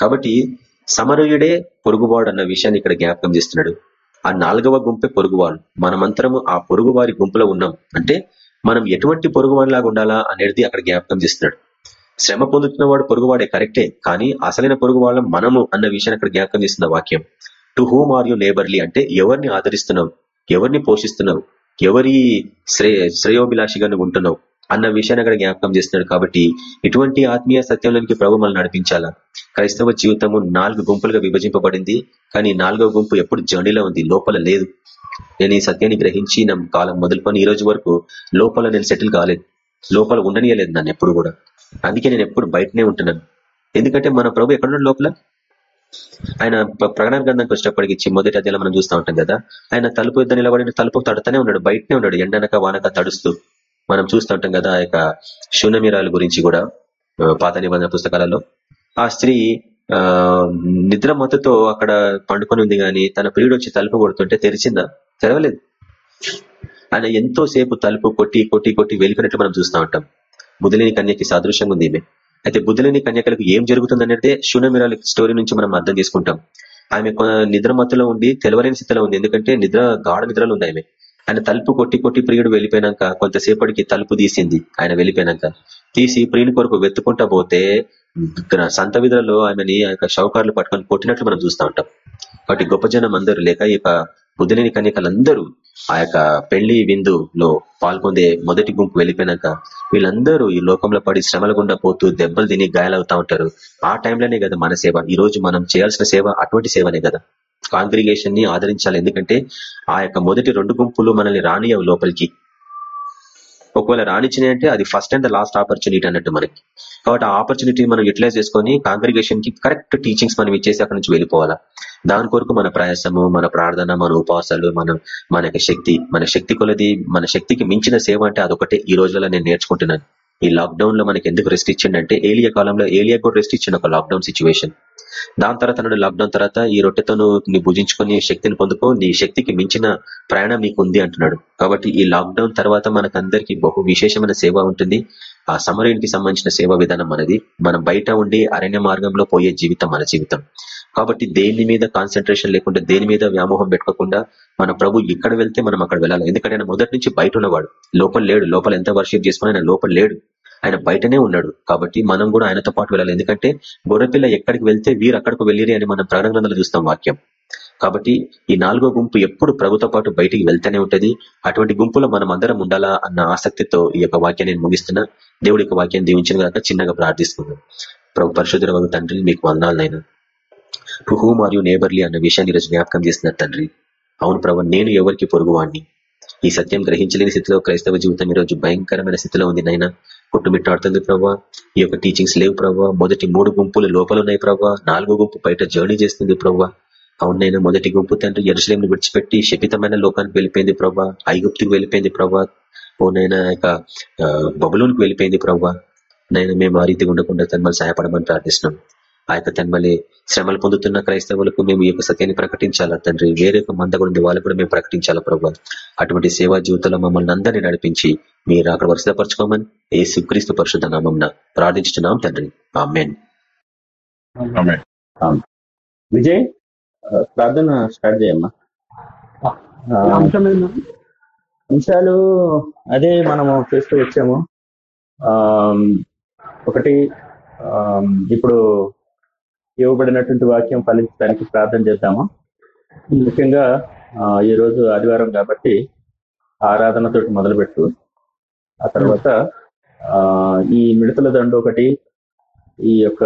కాబట్టి సమరయుడే పొరుగువాడు అన్న విషయాన్ని ఇక్కడ జ్ఞాపకం చేస్తున్నాడు. ఆ నాలుగవ గుంపే పొరుగువాడు మనమంతరము ఆ పొరుగువారి గుంపులో ఉన్నాం. అంటే మనం ఎటువంటి పొరుగువాడిలాగా ఉండాలా అనేది అక్కడ జ్ఞాపకం చేస్తున్నాడు. శ్రమ పొందుతున్న వాడు పొరుగువాడే కరెక్టే కానీ అసలైన పొరుగు వాళ్ళం మనము అన్న విషయాన్ని అక్కడ జ్ఞాపకం చేస్తున్న వాక్యం. To whom are you neighbourly అంటే ఎవరిని ఆదరిస్తున్నావు? ఎవరిని పోషిస్తున్నావు? ఎవరి శ్రేయ శ్రేయోభిలాషిగా నువ్వు ఉంటున్నావు? అన్న విషయాన్ని అక్కడ జ్ఞాపకం చేస్తున్నాడు కాబట్టి ఇటువంటి ఆత్మీయ సత్యంలోనికి ప్రభు మనం నడిపించాలా? క్రైస్తవ జీవితము నాలుగు గుంపులుగా విభజింపబడింది కానీ నాలుగవ గుంపు ఎప్పుడు జర్నీలో ఉంది లోపల లేదు. నేను ఈ సత్యాన్ని గ్రహించి నా కాలం మొదలుకొని ఈ రోజు వరకు లోపల నేను సెటిల్ కాలేదు. లోపల ఉండనియలేదు నన్ను ఎప్పుడు కూడా. అందుకే నేను ఎప్పుడు బయటనే ఉంటున్నాను. ఎందుకంటే మన ప్రభు ఎక్కడున్నాడు లోపల? ఆయన ప్రకటన గ్రంథంకి వచ్చేటప్పటికి మొదటి అధ్యాయంలో మనం చూస్తూ ఉంటాం కదా. ఆయన తలుపు ఇద్దరు నిలబడిన తలుపు తడుతూనే ఉన్నాడు బయటనే ఉన్నాడు ఎండనక వానక తడుస్తూ. మనం చూస్తూ ఉంటాం కదా ఆ యొక్క శూన్యమీరాల గురించి కూడా పాత నిబంధన పుస్తకాలలో. ఆ స్త్రీ ఆ నిద్ర మతతో అక్కడ పండుకొని ఉంది కానీ తన ప్రియుడు వచ్చి తలుపు కొడుతుంటే తెరిచిందా? తెరవలేదు. ఆయన ఎంతో సేపు తలుపు కొట్టి కొట్టి కొట్టి వెళ్ళిపోయినట్లు మనం చూస్తూ ఉంటాం. బుధలేని కన్యకి సాదృశ్యంగా ఉంది ఈమె. అయితే బుధులేని కన్యకలకు ఏం జరుగుతుంది అనేది శూన్యమిరాల స్టోరీ నుంచి మనం అర్థం చేసుకుంటాం. ఆమె నిద్ర మత్తులో ఉండి తెలవలేని స్థితిలో ఉంది. ఎందుకంటే నిద్ర గాఢ నిద్రలు ఉంది ఆమె. ఆయన తలుపు కొట్టి కొట్టి ప్రియుడు వెళ్ళిపోయినాక కొంతసేపటికి తలుపు తీసింది ఆయన వెళ్ళిపోయినాక. తీసి ప్రియుని కొరకు వెతుకుంటా పోతే సంత విధులలో ఆమెని ఆ యొక్క షౌకార్లు పట్టుకొని కొట్టినట్లు మనం చూస్తూ ఉంటాం. కాబట్టి గొప్ప జనం అందరూ లేక ఈ బుద్ధులేని కన్యకలందరూ ఆ యొక్క పెళ్ళి విందులో పాల్గొందే మొదటి గుంపు వెళ్ళిపోయినాక వీళ్ళందరూ ఈ లోకంలో పడి శ్రమల గుండా పోతూ దెబ్బలు తిని గాయాలవుతా ఉంటారు. ఆ టైంలోనే కదా మన సేవ. ఈ రోజు మనం చేయాల్సిన సేవ అటువంటి సేవనే కదా. కాంగ్రిగేషన్ని ఆదరించాలి. ఎందుకంటే ఆ యొక్క మొదటి రెండు గుంపులు మనల్ని రానియవు లోపలికి. ఒకవేళ రానిచ్చినాయంటే అది first and the last opportunity అన్నట్టు మనకి. కాబట్టి ఆ ఆపర్చునిటీ మనం యూటిలైజ్ చేసుకొని కాంగ్రిగేషన్కి కరెక్ట్ టీచింగ్స్ మనం ఇచ్చేసి అక్కడ నుంచి వెళ్ళిపోవాలా. దాని కొరకు మన ప్రయాసము మన ప్రార్థన మన ఉపవాసాలు మన మన శక్తి మన శక్తి కొలది మన శక్తికి మించిన సేవ అంటే అదొకటే ఈ రోజులలో నేను నేర్చుకుంటున్నాను. ఈ లాక్డౌన్లో మనకి ఎందుకు రెస్ట్ ఇచ్చిండంటే ఏలియా కాలంలో ఏలియా కూడా రెస్ట్ ఇచ్చిండు ఒక లాక్డౌన్ సిచ్యువేషన్ దాని తర్వాత నన్ను లాక్డౌన్ తర్వాత ఈ రొట్టెతో నువ్వు భుజించుకొని శక్తిని పొందుకో నీ శక్తికి మించిన ప్రయాణం నీకు ఉంది అంటున్నాడు. కాబట్టి ఈ లాక్డౌన్ తర్వాత మనకందరికీ బహు విశేషమైన సేవ ఉంటుంది. ఆ సమరయునికి సంబంధించిన సేవా విధానం మనది. మనం బయట ఉండి అరణ్య మార్గంలో పోయే జీవితం మన జీవితం. కాబట్టి దేని మీద కాన్సన్ట్రేషన్ లేకుండా దేని మీద వ్యామోహం పెట్టుకోకుండా మన ప్రభు ఎక్కడ వెళ్తే మనం అక్కడ వెళ్ళాలి. ఎందుకంటే ఆయన మొదటి నుంచి బయట ఉన్నవాడు. లోపల లేడు. లోపల ఎంత వర్షిప్ చేసుకుని ఆయన లోపల లేడు. ఆయన బయటనే ఉన్నాడు. కాబట్టి మనం కూడా ఆయనతో పాటు వెళ్ళాలి. ఎందుకంటే గొర్రెపిల్ల ఎక్కడికి వెళ్తే వీరు అక్కడికి వెళ్ళిరి అని మనం ప్రకటన చూస్తాం వాక్యం. కాబట్టి ఈ నాలుగో గుంపు ఎప్పుడు ప్రభుతో పాటు బయటికి వెళ్తూనే ఉంటది. అటువంటి గుంపులో మనం అందరం ఉండాలా అన్న ఆసక్తితో ఈ యొక్క వాక్యాన్ని నేను ముగిస్తున్నా. దేవుడి యొక్క వాక్యాన్ని దీవించిన గాక చిన్నగా ప్రార్థిస్తున్నాను. ప్రభు పరిశుద్ధ తండ్రి మీకు వందాలనైనా టు హూ మరియు నేబర్లీ అన్న విషయాన్ని ఈరోజు జ్ఞాపకం చేస్తున్నారు తండ్రి. అవును ప్రభు నేను ఎవరికి పొరుగువాణ్ణి? ఈ సత్యం గ్రహించలేని స్థితిలో క్రైస్తవ జీవితం ఈరోజు భయంకరమైన స్థితిలో ఉంది నైనా కుట్టుమిట్టాడుతుంది ప్రభా. ఈ యొక్క టీచింగ్స్ లేవు ప్రభావ మొదటి మూడు గుంపులు లోపల ఉన్నాయి ప్రభా. నాలుగో గుంపు బయట జర్నీ చేస్తుంది ప్రభావ అవునైనా మొదటి గుంపు తండ్రి ఎరుసలేంని విడిచిపెట్టి శపితమైన లోకానికి వెళ్ళిపోయింది ప్రభా. ఐగుప్తికి వెళ్ళిపోయింది ప్రభా. ఓనైనా యొక్క బబులోనికి వెళ్ళిపోయింది ప్రభా. నైనా మేము ఆ రీతిగా ఉండకుండా తన్మల్ని సహాయపడమని ప్రార్థిస్తున్నాం. ఆ యొక్క తన్మలి శ్రమలు పొందుతున్న క్రైస్తవులకు మేము ఈ యొక్క సత్యాన్ని ప్రకటించాలా? తండ్రి వేరే ఒక మంద కూడా ఉంది వాళ్ళకు కూడా మేము ప్రకటించాలా ప్రభావ? అటువంటి సేవా జీవితంలో మమ్మల్ని అందరినీ నడిపించి మీరు అక్కడ వరుసపరచుకోమని ఏ సుక్రీస్తు పరిశుద్ధ నామం ప్రార్థించున్నాం తండ్రి. ఆమెన్. విజయ్ ప్రార్థన స్టార్ట్ చేయమ్మా. అంశాలు అదే మనము చేస్తూ వచ్చాము. ఒకటి ఇప్పుడు ఇవ్వబడినటువంటి వాక్యం ఫలించడానికి ప్రార్థన చేద్దాము. ముఖ్యంగా ఈరోజు ఆదివారం కాబట్టి ఆరాధనతో మొదలుపెట్టు. ఆ తర్వాత ఈ మిడతల దండు ఒకటి ఈ యొక్క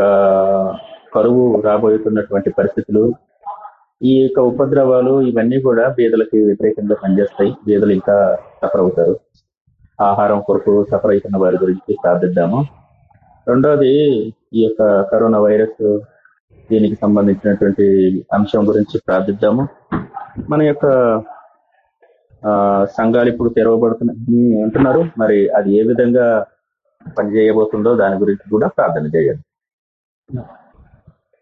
కరువు రాబోతున్నటువంటి పరిస్థితులు ఈ యొక్క ఉపద్రవాలు ఇవన్నీ కూడా బీదలకి వ్యతిరేకంగా పనిచేస్తాయి. బీదలు ఇంకా సఫర్ అవుతారు ఆహారం కొరకు సఫర్ అవుతున్న వారి గురించి ప్రార్థిద్దాము. రెండోది ఈ యొక్క కరోనా వైరస్ దీనికి సంబంధించినటువంటి అంశం గురించి ప్రార్థిద్దాము. మన యొక్క సంఘాలు ఇప్పుడు తెరవబడుతున్నాయి అంటున్నారు. మరి అది ఏ విధంగా పనిచేయబోతుందో దాని గురించి కూడా ప్రార్థన చేయాలి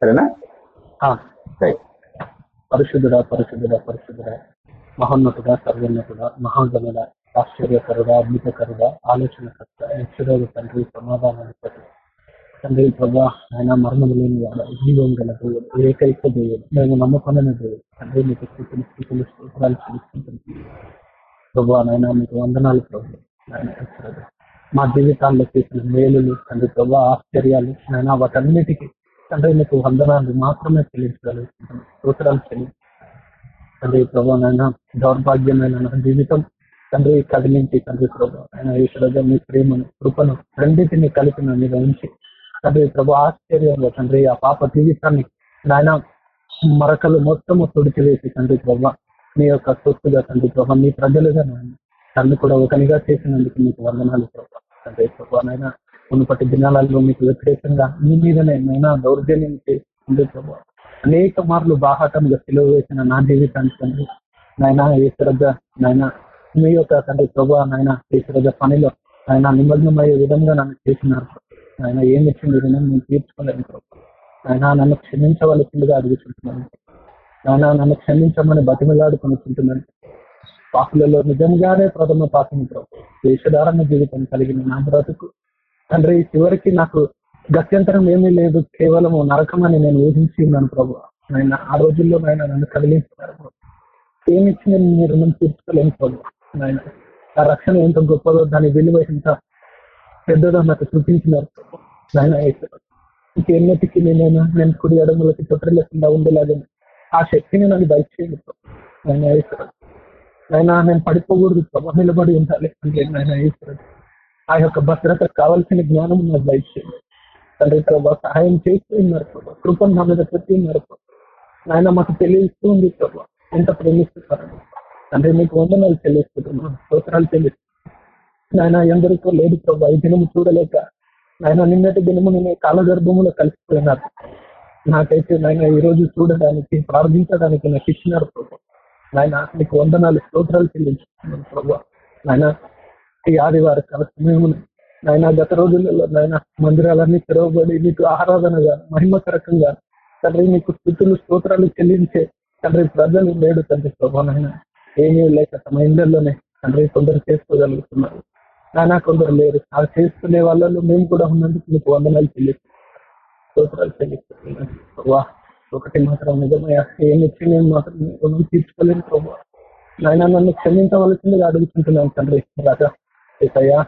సరేనా? పరిశుద్ధుడ పరిశుద్ధుడ పరిశుద్ధుడ మహోన్నతుడ సర్వోన్నతుడ మహాగణుడ ఆశ్చర్యకరుడ అద్భుతకరుడ ఆలోచన కర్త నిశ్చరోగ తండ్రి సమాధానాలు తండ్రి ప్రభా ఆయన మరణం లేని వాడు జీవం గల దేవుడు ఏకైక దేవుడు మేము నమ్మకమైన దేవుడు తండ్రి మీకు స్థితులు స్థితులు స్తోత్రాలు తెలుసుకుంటుంది ప్రభా నాయన మీకు వందనాలు ప్రభు మా జీవితాల్లో చేసిన మేలులు తండ్రి ప్రభా ఆశ్చర్యాలు నాయన వాటన్నిటికీ తండ్రి మీకు వందనాలు మాత్రమే చెల్లించగలుగుతున్నాం స్తోత్రాలు చెల్లించాలి తండ్రి ప్రభా నాయన దౌర్భాగ్యమైన నా జీవితం తండ్రి కదిలించి తండ్రి ప్రభా ఆయన ఈశ్వరగా మీ ప్రేమను కృపను రెండింటిని కలిపి నా మీద ఉంచి తండ్రి ప్రభు ఆశ్చర్యంగా తండ్రి ఆ పాప జీవితాన్ని నాయన మరకలు మొత్తము తుడిచివేసి తండ్రి ప్రభా మీ యొక్క సొత్తుగా తండ్రి ప్రభా మీ ప్రజలుగా నాయన తల్లి కూడా ఒకనిగా చేసినందుకు మీకు వందనాలు ప్రభా. తండ్రి ప్రభా నాయన మునుపటి దినాలలో మీకు వ్యతిరేకంగా మీ మీదనే నైనా దౌర్జన్యం చేసి ప్రభావ అనేక మార్లు బాహాటంగా సెలవు వేసిన నా జీవితానికి తండ్రి నాయన ఈశ్వరగా నాయన మీ యొక్క తండ్రి ప్రభా నాయన ఈశ్వరగా పనిలో ఆయన నిమగ్నమయ్యే విధంగా నన్ను చేసినారు. ఆయన ఏం ఇచ్చింది రుణం నేను తీర్చుకోలేను ఆయన నన్ను క్షమించవలసిందిగా అడుగుతుంటున్నాను ఆయన నన్ను క్షమించమని బతిమలాడుకొనుకుంటున్నాను పాకులలో నిజంగానే ప్రథమ పాపం ప్రభు. దేశధారణ జీవితం కలిగిన నా బ్రతుకు. తండ్రి చివరికి నాకు గత్యంతరం ఏమీ లేదు కేవలం నరకమని నేను ఊహించి ఉన్నాను ప్రభు. ఆయన ఆ రోజుల్లో ఆయన నన్ను కదిలించినారు ఏమిచ్చి నేను మీరు రుణం తీర్చుకోలేను ప్రభు. ఆయన ఆ రక్షణ ఎంత గొప్పదో దాని విలువ ఎంత పెద్దగా నాకు చూపించినారు. నాయన ఇంకెన్నటికి నేను నేను కుడి అడుగులకి లేకుండా ఉండేలాగా ఆ శక్తిని నన్ను దయచేయండి ఆయన ఆయన నేను పడిపోకూడదు ప్రభావ నిలబడి ఉండాలి. అంటే ఆయన ఈశ్వరుడు ఆ యొక్క భద్రత కావాల్సిన జ్ఞానం నాకు దయచేయండి. తండ్రి ప్రభా సహాయం చేస్తూ ఉన్నారు ప్రభా. కృపను నా మీద పెట్టి ఉన్నారు ఆయన మాకు తెలియస్తూ ఉంది ప్రభావ ఎంత ప్రేమిస్తున్నారు. తండ్రి మీకు వందనాలు చెల్లిస్తున్నాను స్తోత్రాలు చెల్లిస్తున్నాను నాయన ఎందరికో లేదు ప్రభా ఈ దినము చూడలేక నాయన నిన్నటి దినము నేను కాల గర్భములో కలిసిపోయినారు. నాకైతే నాయన ఈ రోజు చూడడానికి ప్రార్థించడానికి నాకు ఇచ్చినారు ప్రభు. నాయన నీకు వందనాలు స్తోత్రాలు చెల్లించుకున్నాను ప్రభు. నాయన ఈ ఆదివారం కాల సమయము నాయన గత రోజులలో నాయన మందిరాలన్నీ తెరవబడి నీకు ఆరాధనగా మహిమకరకంగా తండ్రి నీకు స్థితులు స్తోత్రాలు చెల్లించే తండ్రి ప్రజలు లేడు తండ్రి ప్రభా నాయన. ఏమీ లేక తమ ఇళ్ళలోనే తండ్రి కొందరు చేసుకోగలుగుతున్నారు. కానీ కొందరు లేరు. అలా చేసుకునే వాళ్ళలో మేము కూడా ఉన్నందుకు మీకు వందనాలు చెల్లిస్తున్నాం. స్తోత్రాలు చెల్లిస్తున్నాం ఒకటి మాత్రం నిజమయ్యా ఏం ఇచ్చి నేను మాత్రం రుణం తీర్చుకోలేను ప్రభావ నాయన నన్ను క్షమించవలసిందిగా అడుగుతుంటున్నాను తండ్రి. రాజా ఏసయ్యా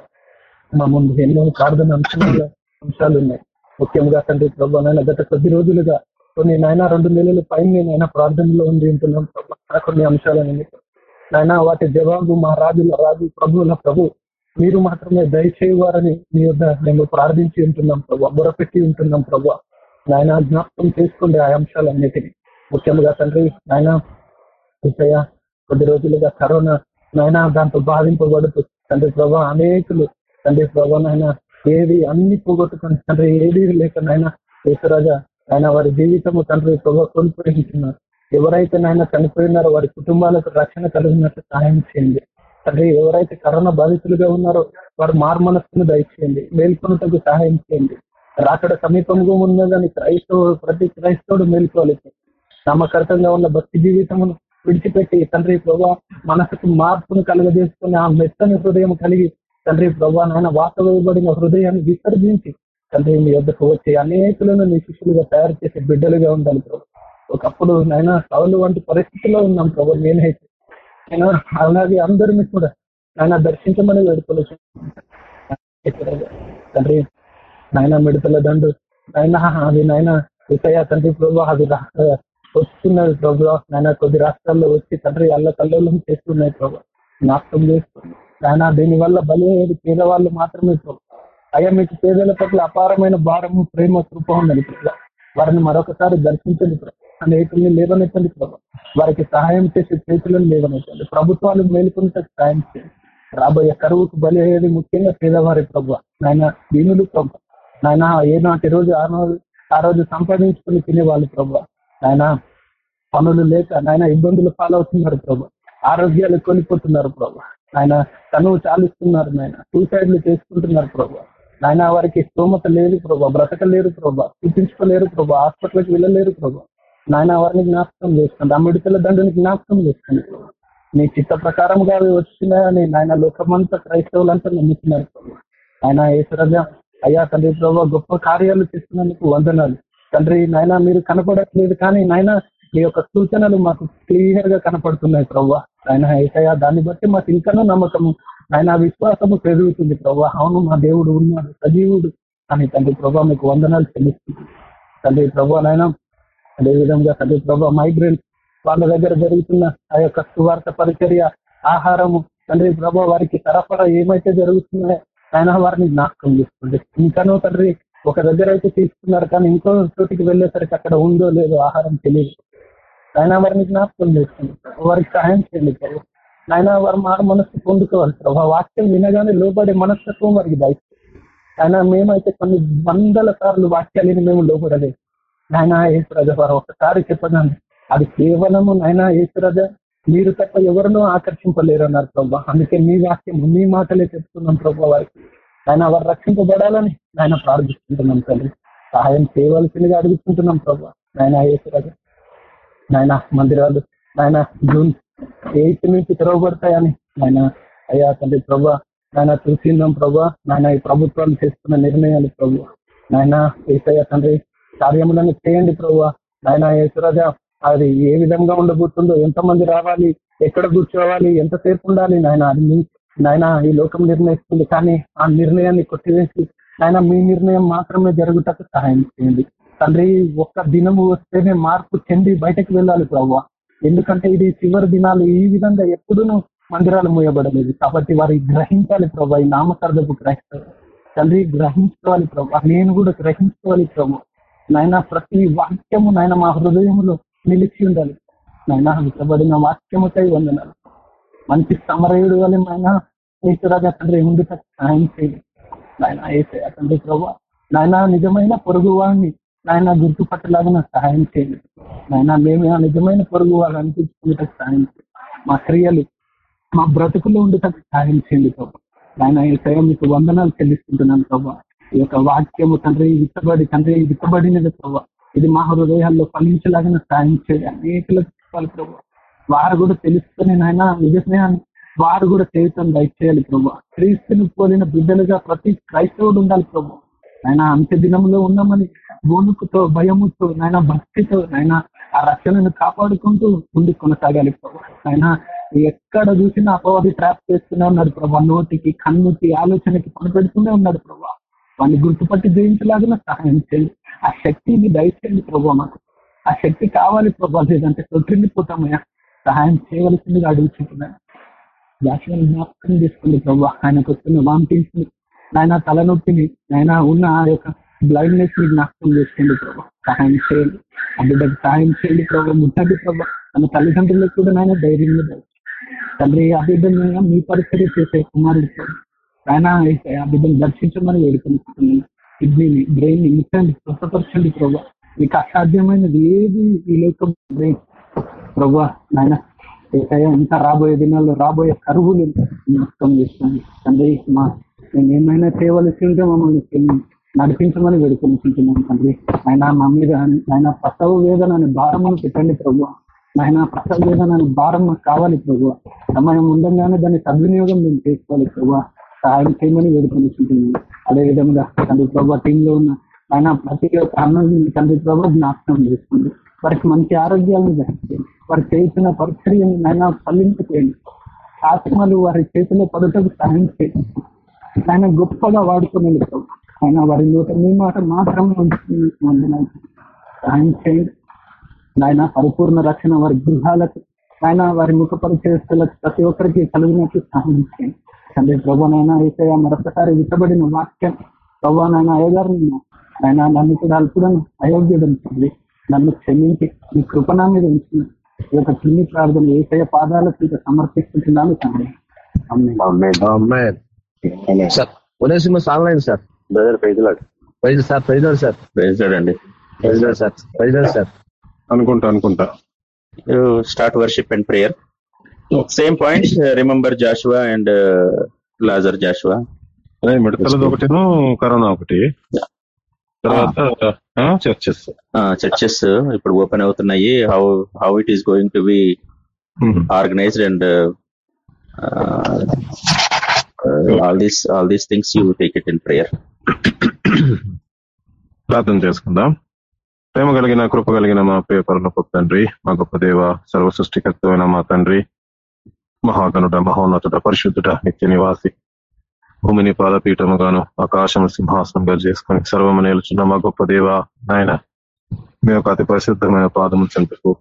మా ముందు ఎన్నో ప్రార్థన అంశాలు అంశాలు ఉన్నాయి ముఖ్యంగా తండ్రి ప్రభా నాయన గత కొద్ది రోజులుగా కొన్ని నాయన రెండు నెలల పైన నేను ప్రార్థనలో ఉండి ఉంటున్నాం ప్రభా. కొన్ని అంశాలను నాయన వాటి జవాబు మా రాజుల రాజు ప్రభువుల ప్రభు మీరు మాత్రమే దయచేయవారని మీ వద్ద మేము ప్రార్థించి ఉంటున్నాం ప్రభావ బురపెట్టి ఉంటున్నాం ప్రభావ నాయన జ్ఞాపకం చేసుకోండి ఆ అంశాలన్నిటినీ. ముఖ్యంగా తండ్రి నాయన విషయ కొద్ది రోజులుగా కరోనా నాయన దాంతో బాధింపబడుతూ తండ్రి ప్రభా అనేకులు తండ్రి ప్రభా నాయన ఏది అన్ని పోగొట్టుకుని తండ్రి ఏది లేక నాయన యేసరాజా ఆయన వారి జీవితము తండ్రి ప్రభా కోల్పోయించున్నారు ఎవరైతే నాయన చనిపోయినారో వారి కుటుంబాలకు రక్షణ కలిగినట్టు సహాయం చేయండి. తండ్రి ఎవరైతే కరోనా బాధితులుగా ఉన్నారో వారు మార్మనస్సును దయచేయండి మేల్కొనుటకు సహాయం చేయండి. రాకడ సమీపంగా ఉన్నదని క్రైస్తవుడు ప్రతి క్రైస్తవుడు మేల్కోవాలి. నమ్మకర్తంగా ఉన్న భక్తి జీవితమును విడిచిపెట్టి తండ్రి ప్రభా మనసుకు మార్పును కలుగజేసుకుని ఆ మెత్తని హృదయం కలిగి తండ్రి ప్రభా నాయన వాసవేయబడిన హృదయాన్ని విసర్జించి తండ్రి మీ వద్దకు వచ్చి అనేకులను నీ శిష్యులుగా తయారు చేసే బిడ్డలుగా ఉండాలి ప్రభు. ఒకప్పుడు నాయన సవలు వంటి పరిస్థితిలో ఉన్నాం ప్రభు నేనైతే. నేను అలాగే అందరినీ కూడా ఆయన దర్శించమని వేడుకోలేదు తండ్రి నాయన మిడతల దండు. నాయన అది నాయన విషయ తండ్రి ప్రభు అది వస్తున్నది ప్రభు. నాయన కొద్ది రాష్ట్రాల్లో వచ్చి తండ్రి అల్ల కల్లోలం చేస్తున్నాయి ప్రభు. నాశనం చేస్తుంది నాయన దీని వల్ల బలి పేదవాళ్ళు మాత్రమే ప్రభు. అయ్యా మీకు పేదల పట్ల అపారమైన భారము ప్రేమ కృప ఉన్నది ప్రభు. వారిని మరొకసారి దర్శించండి ప్రభు. అనేకుల్ని లేవనెత్తండి ప్రభు. వారికి సహాయం చేసే చేతులను లేవనెత్తండి. ప్రభుత్వాలు మేలుకుంటే సహాయం చేయండి. రాబోయే కరువుకు బలి అయ్యేది ముఖ్యంగా పేదవారి ప్రభు. నాయన దీనులు ప్రభు. నాయన ఏనాటి రోజు ఆ రోజు ఆ రోజు సంపాదించుకుని తినేవాళ్ళు ప్రభు. నాయన పనులు లేక నాయన ఇబ్బందులు పాలవుతున్నారు ప్రభు. ఆరోగ్యాలు కోల్పోతున్నారు ప్రభు. ఆయన తనువు చాలిస్తున్నారు నాయన. సూసైడ్లు చేసుకుంటున్నారు ప్రభు. నాయన వారికి స్తోమత లేదు ప్రభా. బ్రతకలేరు ప్రభా. చూపించుకోలేరు ప్రభా. హాస్పిటల్కి వెళ్ళలేరు ప్రభా. నాయన వారిని జ్ఞాపకం చేసుకోండి ఆ మిడతల దండుని జ్ఞాపకం చేసుకోండి నీ చిత్త ప్రకారంగా అవి వచ్చినాయని నాయన లోకమంతా క్రైస్తవులంతా నమ్ముతున్నారు. ఆయన ఈశ్వరగా అయ్యా తండ్రి ప్రభావ గొప్ప కార్యాలు చేస్తున్నందుకు వందనాలు. తండ్రి నాయన మీరు కనపడట్లేదు కానీ నాయన మీ యొక్క సూచనలు మాకు క్లియర్గా కనపడుతున్నాయి ప్రవ్వా ఆయన ఏసయ్య దాన్ని బట్టి మాకు ఇంకనూ నమ్మకము ఆయన విశ్వాసము పెరుగుతుంది ప్రవ్వా అవును మా దేవుడు ఉన్నాడు సజీవుడు. అని తండ్రి ప్రభా మీకు వందనాలు చెల్లిస్తుంది తండ్రి ప్రభా నాయన అదేవిధంగా తండ్రి ప్రభా మైగ్రెంట్ వాళ్ళ దగ్గర జరుగుతున్న ఆ యొక్క సువార్త పరిచర్య ఆహారము తండ్రి ప్రభా వారికి సరఫరా ఏమైతే జరుగుతున్నాయో ఆయన వారిని జ్ఞాపకం చేసుకోండి. ఇంకనో తండ్రి ఒక దగ్గర అయితే తీసుకున్నారు కానీ ఇంకో చోటికి వెళ్ళేసరికి అక్కడ ఉందో లేదో ఆహారం తెలియదు. ఆయన వారిని జ్ఞాపకం చేసుకోండి. వారికి సహాయం చేయండి ప్రభు. ఆయన వారు మారు మనస్సు పొందుకోవాలి ప్రభా. వాక్యం వినగానే లోబడే మనస్తత్వం వారికి దాయిస్తుంది. ఆయన మేమైతే కొన్ని వందల సార్లు వాక్యాలని మేము లోబడలేదు. నాయన ఏసురాజ వారు ఒకసారి చెప్పదండి అది కేవలము నాయన ఏసురాజ మీరు తప్ప ఎవరినూ ఆకర్షింపలేరు అన్నారు ప్రభా. అందుకే మీ వాక్యం మీ మాటలే చెప్తున్నాం ప్రభా వారికి. ఆయన వారు రక్షింపబడాలని ఆయన ప్రార్థిస్తుంటున్నాం తండ్రి సహాయం చేయవలసిందిగా అడుగుతుంటున్నాం ప్రభా. నాయన ఏసురాజ నాయన మందిరాలు నాయన జూన్ ఎయిత్ నుంచి తెరవబడతాయని నాయన అయ్యా తండ్రి ప్రభా నాయన చూసిందాం ప్రభా. నాయన ఈ ప్రభుత్వాలు చేస్తున్న నిర్ణయాలు ప్రభు. నాయన ఏసయ్య తండ్రి కార్యములను చేయండి ప్రభు ఆయన యేసురాజా అది ఏ విధంగా ఉండబోతుందో ఎంతమంది రావాలి ఎక్కడ కూర్చోవాలి ఎంతసేపు ఉండాలి నాయన అది నాయన ఈ లోకం నిర్ణయిస్తుంది కానీ ఆ నిర్ణయాన్ని కొట్టివేసి ఆయన మీ నిర్ణయం మాత్రమే జరుగుటకు సహాయం చేయండి. తండ్రి ఒక్క దినము వస్తేనే మార్పు చెంది బయటకు వెళ్ళాలి ప్రభు ఎందుకంటే ఇది చివరి దినాలు ఈ విధంగా ఎప్పుడూ మందిరాలు మూయబడలేదు. కాబట్టి వారి గ్రహించాలి ప్రభు ఈ నామకర్దపు గ్రహిస్తారు. తండ్రి గ్రహించుకోవాలి ప్రభు నేను కూడా గ్రహించుకోవాలి ప్రభు. నాయన ప్రతి వాక్యము నాయన మా హృదయంలో నిలిచి ఉండాలి. నాయన విత్తబడిన వాక్యముకై వందనాలు. మంచి సమరయుడు వల్ల నాయన ఈశ్వరాజా తండ్రి ముందుకు సాయం చేయండి నాయన ఏసయ తండ్రి ప్రభా నాయన నిజమైన పొరుగు వాడిని నాయన గుర్తుపట్టలాగా సహాయం చేయండి నాయన మేము ఆ నిజమైన పొరుగు వాళ్ళు అనిపించుకుంటే సహాయం చేయండి మా క్రియలు మా బ్రతుకులో ఉండేటట్టు సహాయం చేయండి ప్రభు. నాయన ఏసయ మీకు వందనాలు చెల్లిస్తుంటున్నాను ప్రభా. ఈ యొక్క వాక్యము తండ్రి విత్తబడి తండ్రి విత్తబడినది ప్రభావ ఇది మా హృదయాల్లో ఫలించలాగిన సాయం చేయాలి అనేకలకు చెప్పాలి వారు కూడా తెలుసుకుని నాయన నిజ స్నేహాన్ని వారు కూడా చేయుతాం దయచేయాలి ప్రభు. క్రీస్తుని పోలిన బిడ్డలుగా ప్రతి క్రైస్తవుడు ఉండాలి ప్రభు. ఆయన అంత్య దినంలో ఉన్నామని గోనుకుతో భయముతో నాయన భక్తితో నాయన ఆ రక్షణను కాపాడుకుంటూ ముందు కొనసాగాలి ప్రభు. ఆయన ఎక్కడ చూసినా అపవాది ట్రాప్ చేస్తూనే ఉన్నాడు ప్రభా. నోటికి కన్నుకి ఆలోచనకి పనిపెడుతూనే ఉన్నాడు ప్రభా. వాడిని గుర్తుపట్టి జయించలాగా సహాయం చేయండి ఆ శక్తిని దయచేయండి ప్రభావ మాకు. ఆ శక్తి కావాలి ప్రభా లేదంటే తొట్టిల్లిపోతామయ్యా సహాయం చేయవలసిందిగా అడుగుతుంటున్నాను జాషువని జ్ఞాపకం చేసుకోండి ప్రభా. ఆయనకు వస్తున్న వామిటింగ్స్ని నాయన తలనొప్పిని నాయన ఉన్న ఆ యొక్క బ్లైండ్నెస్ని జ్ఞాపకం చేసుకోండి ప్రభావ సహాయం చేయండి. ఆ బిడ్డకు సహాయం చేయండి ప్రభావ ముట్టండి ప్రభావ తన తల్లిదండ్రులకు కూడా నాయన ధైర్యంగా తండ్రి ఆ బిడ్డను మీ పరిస్థితి చేసే కుమారుడు ఆయన ఆ బిడ్డను దర్శించమని వేడుకొని కిడ్నీని బ్రెయిన్ని ముట్టండి స్వస్థపరచండి ప్రభా. మీకు అసాధ్యమైనది ఏది ఈ లోకం? బ్రెయిన్. ప్రభా నాయన ఏసయ్య ఇంకా రాబోయే దినాల్లో రాబోయే కరువులు మొత్తం చేస్తుంది. తండ్రి మా మేము ఏమైనా చేయవలసి ఉంటే మమ్మల్ని నడిపించమని వేడుకొనిచుంటున్నాం తండ్రి. ఆయన మా మీద ఆయన ప్రసవ వేదన అనే భారమును పెట్టండి ప్రభు. ఆయన ప్రసవ వేదన అనే భారం కావాలి ప్రభు. సమయం ఉండగానే దాన్ని సద్వినియోగం మేము చేసుకోవాలి ప్రభు. సహాయం చేయమని వేడుకొనిస్తుంటుంది అదే విధంగా తండ్రి ప్రభు టీంలో ఉన్న ఆయన ప్రతి ఒక్క అన్నది తండ్రి ప్రభావ జ్ఞాపకం చేసుకోండి వారికి మంచి ఆరోగ్యాలను దయచేయండి వారు చేస్తున్న పరిచర్యను ఆయన ఫలింపచేయండి. ఆత్మలు వారి చేతిలో పడుటకు సహాయం చేయండి ఆయన గొప్పగా వాడుకునేది ఆయన వారి నూట మీ మాట మాత్రం ఉంచుతున్నాం సహాయం చేయండి. ఆయన పరిపూర్ణ రక్షణ వారి గృహాలకు ఆయన వారి ముఖ పరిచయస్తులకు ప్రతి ఒక్కరికి కలిగినట్లు సహాయం చేయండి తండ్రి ప్రభానైనా అయితే మరొకసారి విత్తబడిన వాక్యం ప్రభానైనా అయ్యగారిని ఆయన నన్ను కూడా అల్పుడను అయోగ్యుడను తండ్రి. నన్ను క్షమించి మీ కృపణ మీద ఉంచిన. ఈ యొక్క చిన్ని ప్రార్థన ఏసయ పాదాలకు ఇంకా సమర్పిస్తున్నాను తండ్రి. Udayasimha online sir. Brother praise lord praise sir praise lord sir. Praise lord అండి praise lord sir praise lord sir. అనుకుంటా అనుకుంటా. Start worship and prayer same points remember Joshua and Lazarus Joshua మిడతలది ఒకటిను కరోనా ఒకటి. తర్వాత churches. Churches ఇప్పుడు open అవుతున్నాయి. How how it is going to be organised and all these all these things you take it in prayer ప్రార్థన చేసుకుందాం. ప్రేమ కలిగిన కృప కలిగిన మా ప్రియ పరలోక తండ్రి మా గొప్ప దేవ సర్వ సృష్టికర్తమైన మా తండ్రి మహాగణుడ మహోన్నతుడ పరిశుద్ధుడ నిత్య నివాసి. భూమిని పాదపీఠముగాను ఆకాశం సింహాసనంగా చేసుకుని సర్వము నేలుచున్న మా గొప్ప దేవ నాయన మీ యొక్క అతి పరిశుద్ధమైన పాదము చెంతకు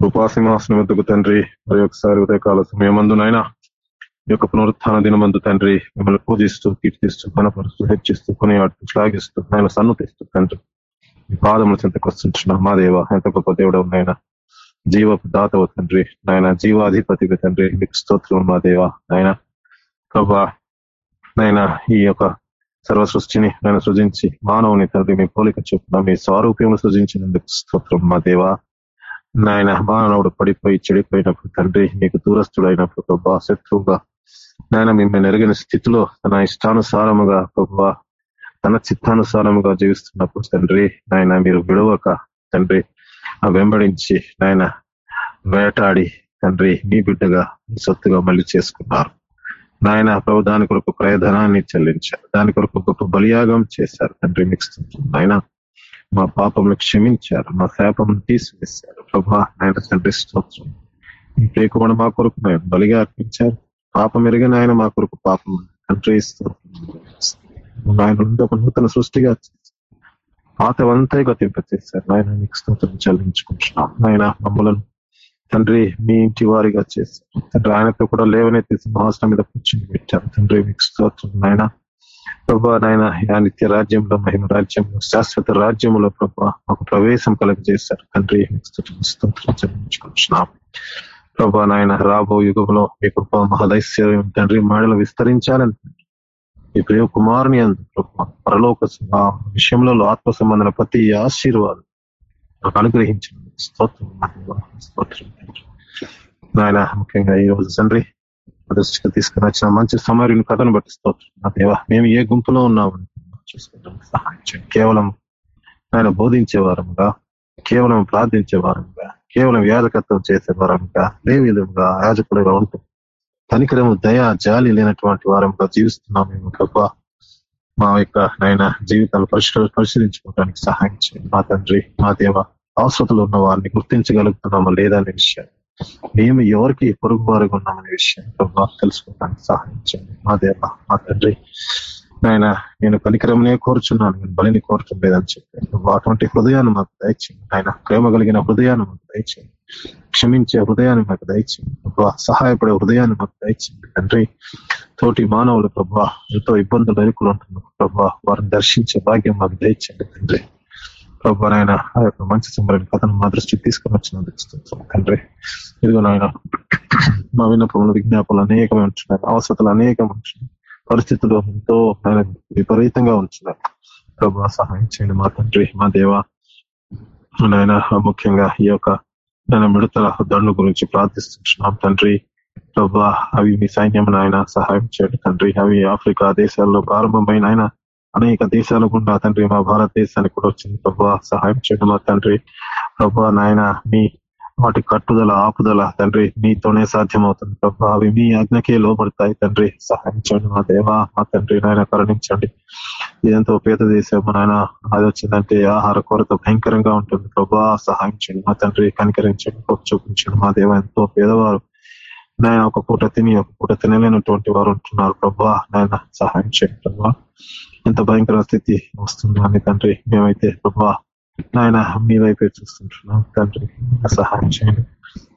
రూపా సింహాసనం తండ్రి మరి ఒకసారి ఉదయకాల సమయమందు నాయన ఈ యొక్క పునరుత్థాన దినమందు తండ్రి మిమ్మల్ని పూజిస్తూ కీర్తిస్తూ కనపరుస్తూ హెచ్చిస్తూ కొనియాడుతూ శ్లాఘిస్తూ ఆయన సన్నతిస్తూ తండ్రి. పాదముల చెంతకు వస్తుంటున్నా మా దేవ ఎంత గొప్ప దేవుడు ఉన్నాయినా జీవపు దాతవ తండ్రి. నాయన జీవాధిపతికి తండ్రి. నీకు స్తోత్రం మా దేవ. నాయన ప్రభా నాయన ఈ యొక్క సర్వ సృష్టిని ఆయన సృజించి మానవుని తండ్రి మీ పోలిక చొప్పున మీ స్వారూప్యము సృజించినందుకు స్తోత్రం మా దేవ. నాయన మానవుడు పడిపోయి చెడిపోయినప్పుడు తండ్రి మీకు దూరస్తుడైనప్పుడు ప్రభా శత్రువుగా నాయన మిమ్మల్ని ఎరగిన స్థితిలో తన ఇష్టానుసారముగా ప్రభా తన చిత్తానుసారముగా జీవిస్తున్నప్పుడు తండ్రి నాయన మీరు విడవక తండ్రి వెంబడించి నాయన వేటాడి తండ్రి మీ బిడ్డగా సొత్తుగా మళ్ళీ చేసుకున్నారు. నాయన ప్రభు దాని కొరకు ప్రయధనాన్ని చెల్లించారు. దాని కొరకు గొప్ప బలియాగం చేశారు. తండ్రి మీకు నాయన మా పాపములు క్షమించారు. మా శాపమును తీసివేశారు. ప్రభా నాయన తండ్రి స్తోత్రం. ఈ మా కొరకు నాయన బలిగా అర్పించారు. పాపం ఎరిగిన ఆయన మా కొరకు పాపం. తండ్రి స్తోత్రం. ఆయన ఒక నూతన సృష్టిగా చేశారు. పాతవంతా గతింపచేశారు. నాయన నీకు స్తోత్రం చెల్లించుకుంటున్నాం. నాయన మమ్మలను తండ్రి మీ ఇంటి వారిగా చేశారు. తండ్రి ఆయనతో కూడా లేవనైతే సింహాసనం మీద కూర్చొని పెట్టారు. తండ్రి మీకు స్తోత్రం నాయన. ప్రభా నాయన ఆ నిత్య రాజ్యంలో మహిమ రాజ్యంలో శాశ్వత రాజ్యంలో ప్రభా మాకు ప్రవేశం కలగజేశారు. తండ్రి మీకు స్తోత్రం స్తోత్రం చెల్లించుకుంటున్నాం. ప్రభా నాయన రాబో యుగంలో మీ కృప మహదైశ్వర్యం తండ్రి మాడలు విస్తరించాలని మీ ప్రియ కుమారుని పరలోక విషయంలో ఆత్మ సంబంధన ప్రతి ఆశీర్వాదం నాకు అనుగ్రహించిన స్తోత్రం నాయనా, స్తోత్రం. నాయన ముఖ్యంగా ఈ రోజు తండ్రి మా తీసుకుని వచ్చిన మంచి సమర్యుని కథను బట్టి స్తోత్రం. నా దేవా మేము ఏ గుంపులో ఉన్నామని చూసుకుంటాం. సహాయం కేవలం ఆయన బోధించేవారంగా కేవలం ప్రార్థించేవారంగా కేవలం యాజకత్వం చేసే వారముగా యాజకుడుగా ఉంటుంది కనికరము దయ జాలి లేనటువంటి వారంగా జీవిస్తున్నాం మేము గొప్ప మా యొక్క నాయన జీవితాలు పరిశీలి పరిశీలించుకోవడానికి సహాయం చేయండి. మా తండ్రి మా దేవ అవసరతలు ఉన్న వారిని గుర్తించగలుగుతున్నామా లేదా అనే విషయం. మేము ఎవరికి పొరుగు వారుగా ఉన్నామనే విషయం ప్రభావ తెలుసుకోవడానికి సహాయం చేయండి. మా దేవ మా తండ్రి నాయన నేను కనికరమనే కోరుచున్నాను నేను బలిని కోరుచుండేదని చెప్పి. అటువంటి హృదయాన్ని మాకు దయచేయండి. ఆయన ప్రేమ కలిగిన హృదయాన్ని మాకు దయచేయండి. క్షమించే హృదయాన్ని మాకు దయచేయండి ప్రభా. సహాయపడే హృదయాన్ని మాకు దయచేయండి తండ్రి. తోటి మానవులు ప్రభా ఎంతో ఇబ్బందులు ఎరుకులు ఉంటున్నారు ప్రభా. వారిని దర్శించే భాగ్యం మాకు దయచేయండి తండ్రి. ప్రభా నాయన ఆ యొక్క మంచి సంబరం కథను మా దృష్టికి తీసుకొని వచ్చినందుకు తండ్రి. ఇదిగో నాయన మా విన్నపములు విజ్ఞాపనలు అనేకమే ఉంటున్నారు అవసరతలు అనేకం ఉంటున్నాయి పరిస్థితులు ఎంతో ఆయన విపరీతంగా ఉంటున్నారు ప్రభా సహాయం చేయండి మా తండ్రి మా దేవ. నాయన ముఖ్యంగా ఈ యొక్క నన్ను మిడతల దండు గురించి ప్రార్థిస్తున్నాం. తండ్రి ప్రభా అవి మీ సైన్యం ఆయన సహాయం చేయండి. తండ్రి అవి ఆఫ్రికా దేశాల్లో ప్రారంభమైన ఆయన అనేక దేశాల గుండా తండ్రి మా భారతదేశానికి కూడా వచ్చింది. ప్రభా సహాయం చేయడం మా తండ్రి? ప్రభా నాయన మీ వాటి కట్టుదల ఆపుదల తండ్రి మీతోనే సాధ్యమవుతుంది. ప్రభా అవి మీ ఆజ్ఞకే లోపడతాయి తండ్రి. సహాయించండి మా దేవా మా తండ్రి నాయన కరుణించండి. ఇదంతో పేద దేశం నాయన. అది వచ్చిందంటే ఆహార కొరత భయంకరంగా ఉంటుంది. ప్రభా సహాయించండి మా తండ్రి కనికరించండి చూపించండి మా దేవ. ఎంతో పేదవారు. నాయన ఒక పూట తిని ఒక పూట తినలేనటువంటి వారు ఉంటున్నారు. ప్రభా నాయన సహాయం చేయండి ప్రభా. ఎంత భయంకర స్థితి వస్తుందని తండ్రి. మేమైతే ప్రభా నాయన మీ వైపే చూస్తుంటున్నాం. తండ్రి సహాయం చేయండి.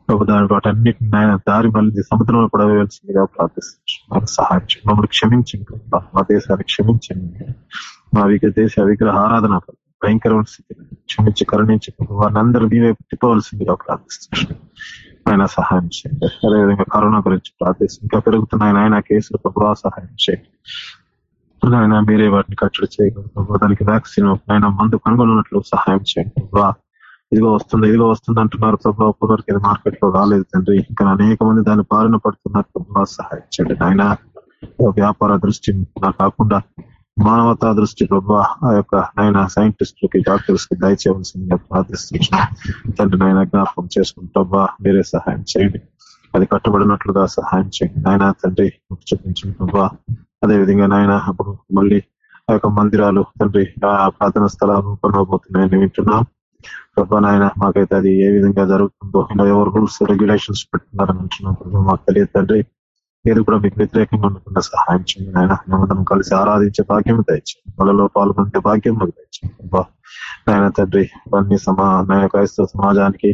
ప్రభు దాని వాటన్నిటిని నాయన దారి మళ్ళీ సముద్రంలో పడవేయాల్సిందిగా ప్రార్థిస్తున్నాను సహాయం చేయండి. మమ్మల్ని క్షమించండి మా దేశాన్ని క్షమించండి. మా విగ్రహ దేశ విగ్రహ ఆరాధన భయంకరమైన స్థితిని క్షమించి కరుణించి వారిని అందరూ మీ వైపు తిప్పవలసిందిగా ప్రార్థిస్తున్నాను ఆయన సహాయం చేయండి. అదేవిధంగా కరోనా గురించి ప్రార్థిస్తుంది ఇంకా పెరుగుతున్నాయని ఆయన కేసులు ప్రభు సహాయం చేయండి. ఆయన మీరే వాటిని కట్టడి చేయగలరు దానికి వ్యాక్సిన్ ఆయన మందు కనుగొన్నట్లు సహాయం చేయండి. ప్రభావ ఇదిగో వస్తుంది ఇదిగో వస్తుంది అంటున్నారు ప్రభావ ఇప్పటివరకు ఇది మార్కెట్లో రాలేదు తండ్రి. ఇంకా అనేక మంది దాని బారిన పడుతున్నారు. ప్రభావ సహాయం చేయండి. ఆయన వ్యాపార దృష్టి కాకుండా మానవతా దృష్టి ప్రభా ఆ యొక్క నైనా సైంటిస్టులకి డాక్టర్స్కి దయచేయవలసిందిగా ప్రార్థిస్తున్నాం తండ్రి నాయన జ్ఞాపకం చేసుకుంటా మీరే సహాయం చేయండి. అది కట్టుబడినట్లుగా సహాయం చేయండి. నాయన తండ్రి చూపించండి ప్రభా. అదేవిధంగా నాయన అప్పుడు మళ్ళీ ఆ యొక్క మందిరాలు తండ్రి ఆ ప్రార్థన స్థలాలు కొనబోతున్నాయని వింటున్నాం. ప్రభా నాయన మాకైతే అది ఏ విధంగా జరుగుతుందో ఎవరు రూల్స్ రెగ్యులేషన్స్ పెట్టున్నారని అంటున్నాం మాకు తెలియదు తండ్రి. ఏది కూడా మీకు వ్యతిరేకంగా ఉండకుండా సహాయం చేయండి ఆయన మనం కలిసి ఆరాధించే భాగ్యం తెచ్చాం వాళ్ళలో పాల్గొనే భాగ్యం మాకు తెచ్చింది నాయన తండ్రి అన్ని సమా నాయన క్రైస్తవ సమాజానికి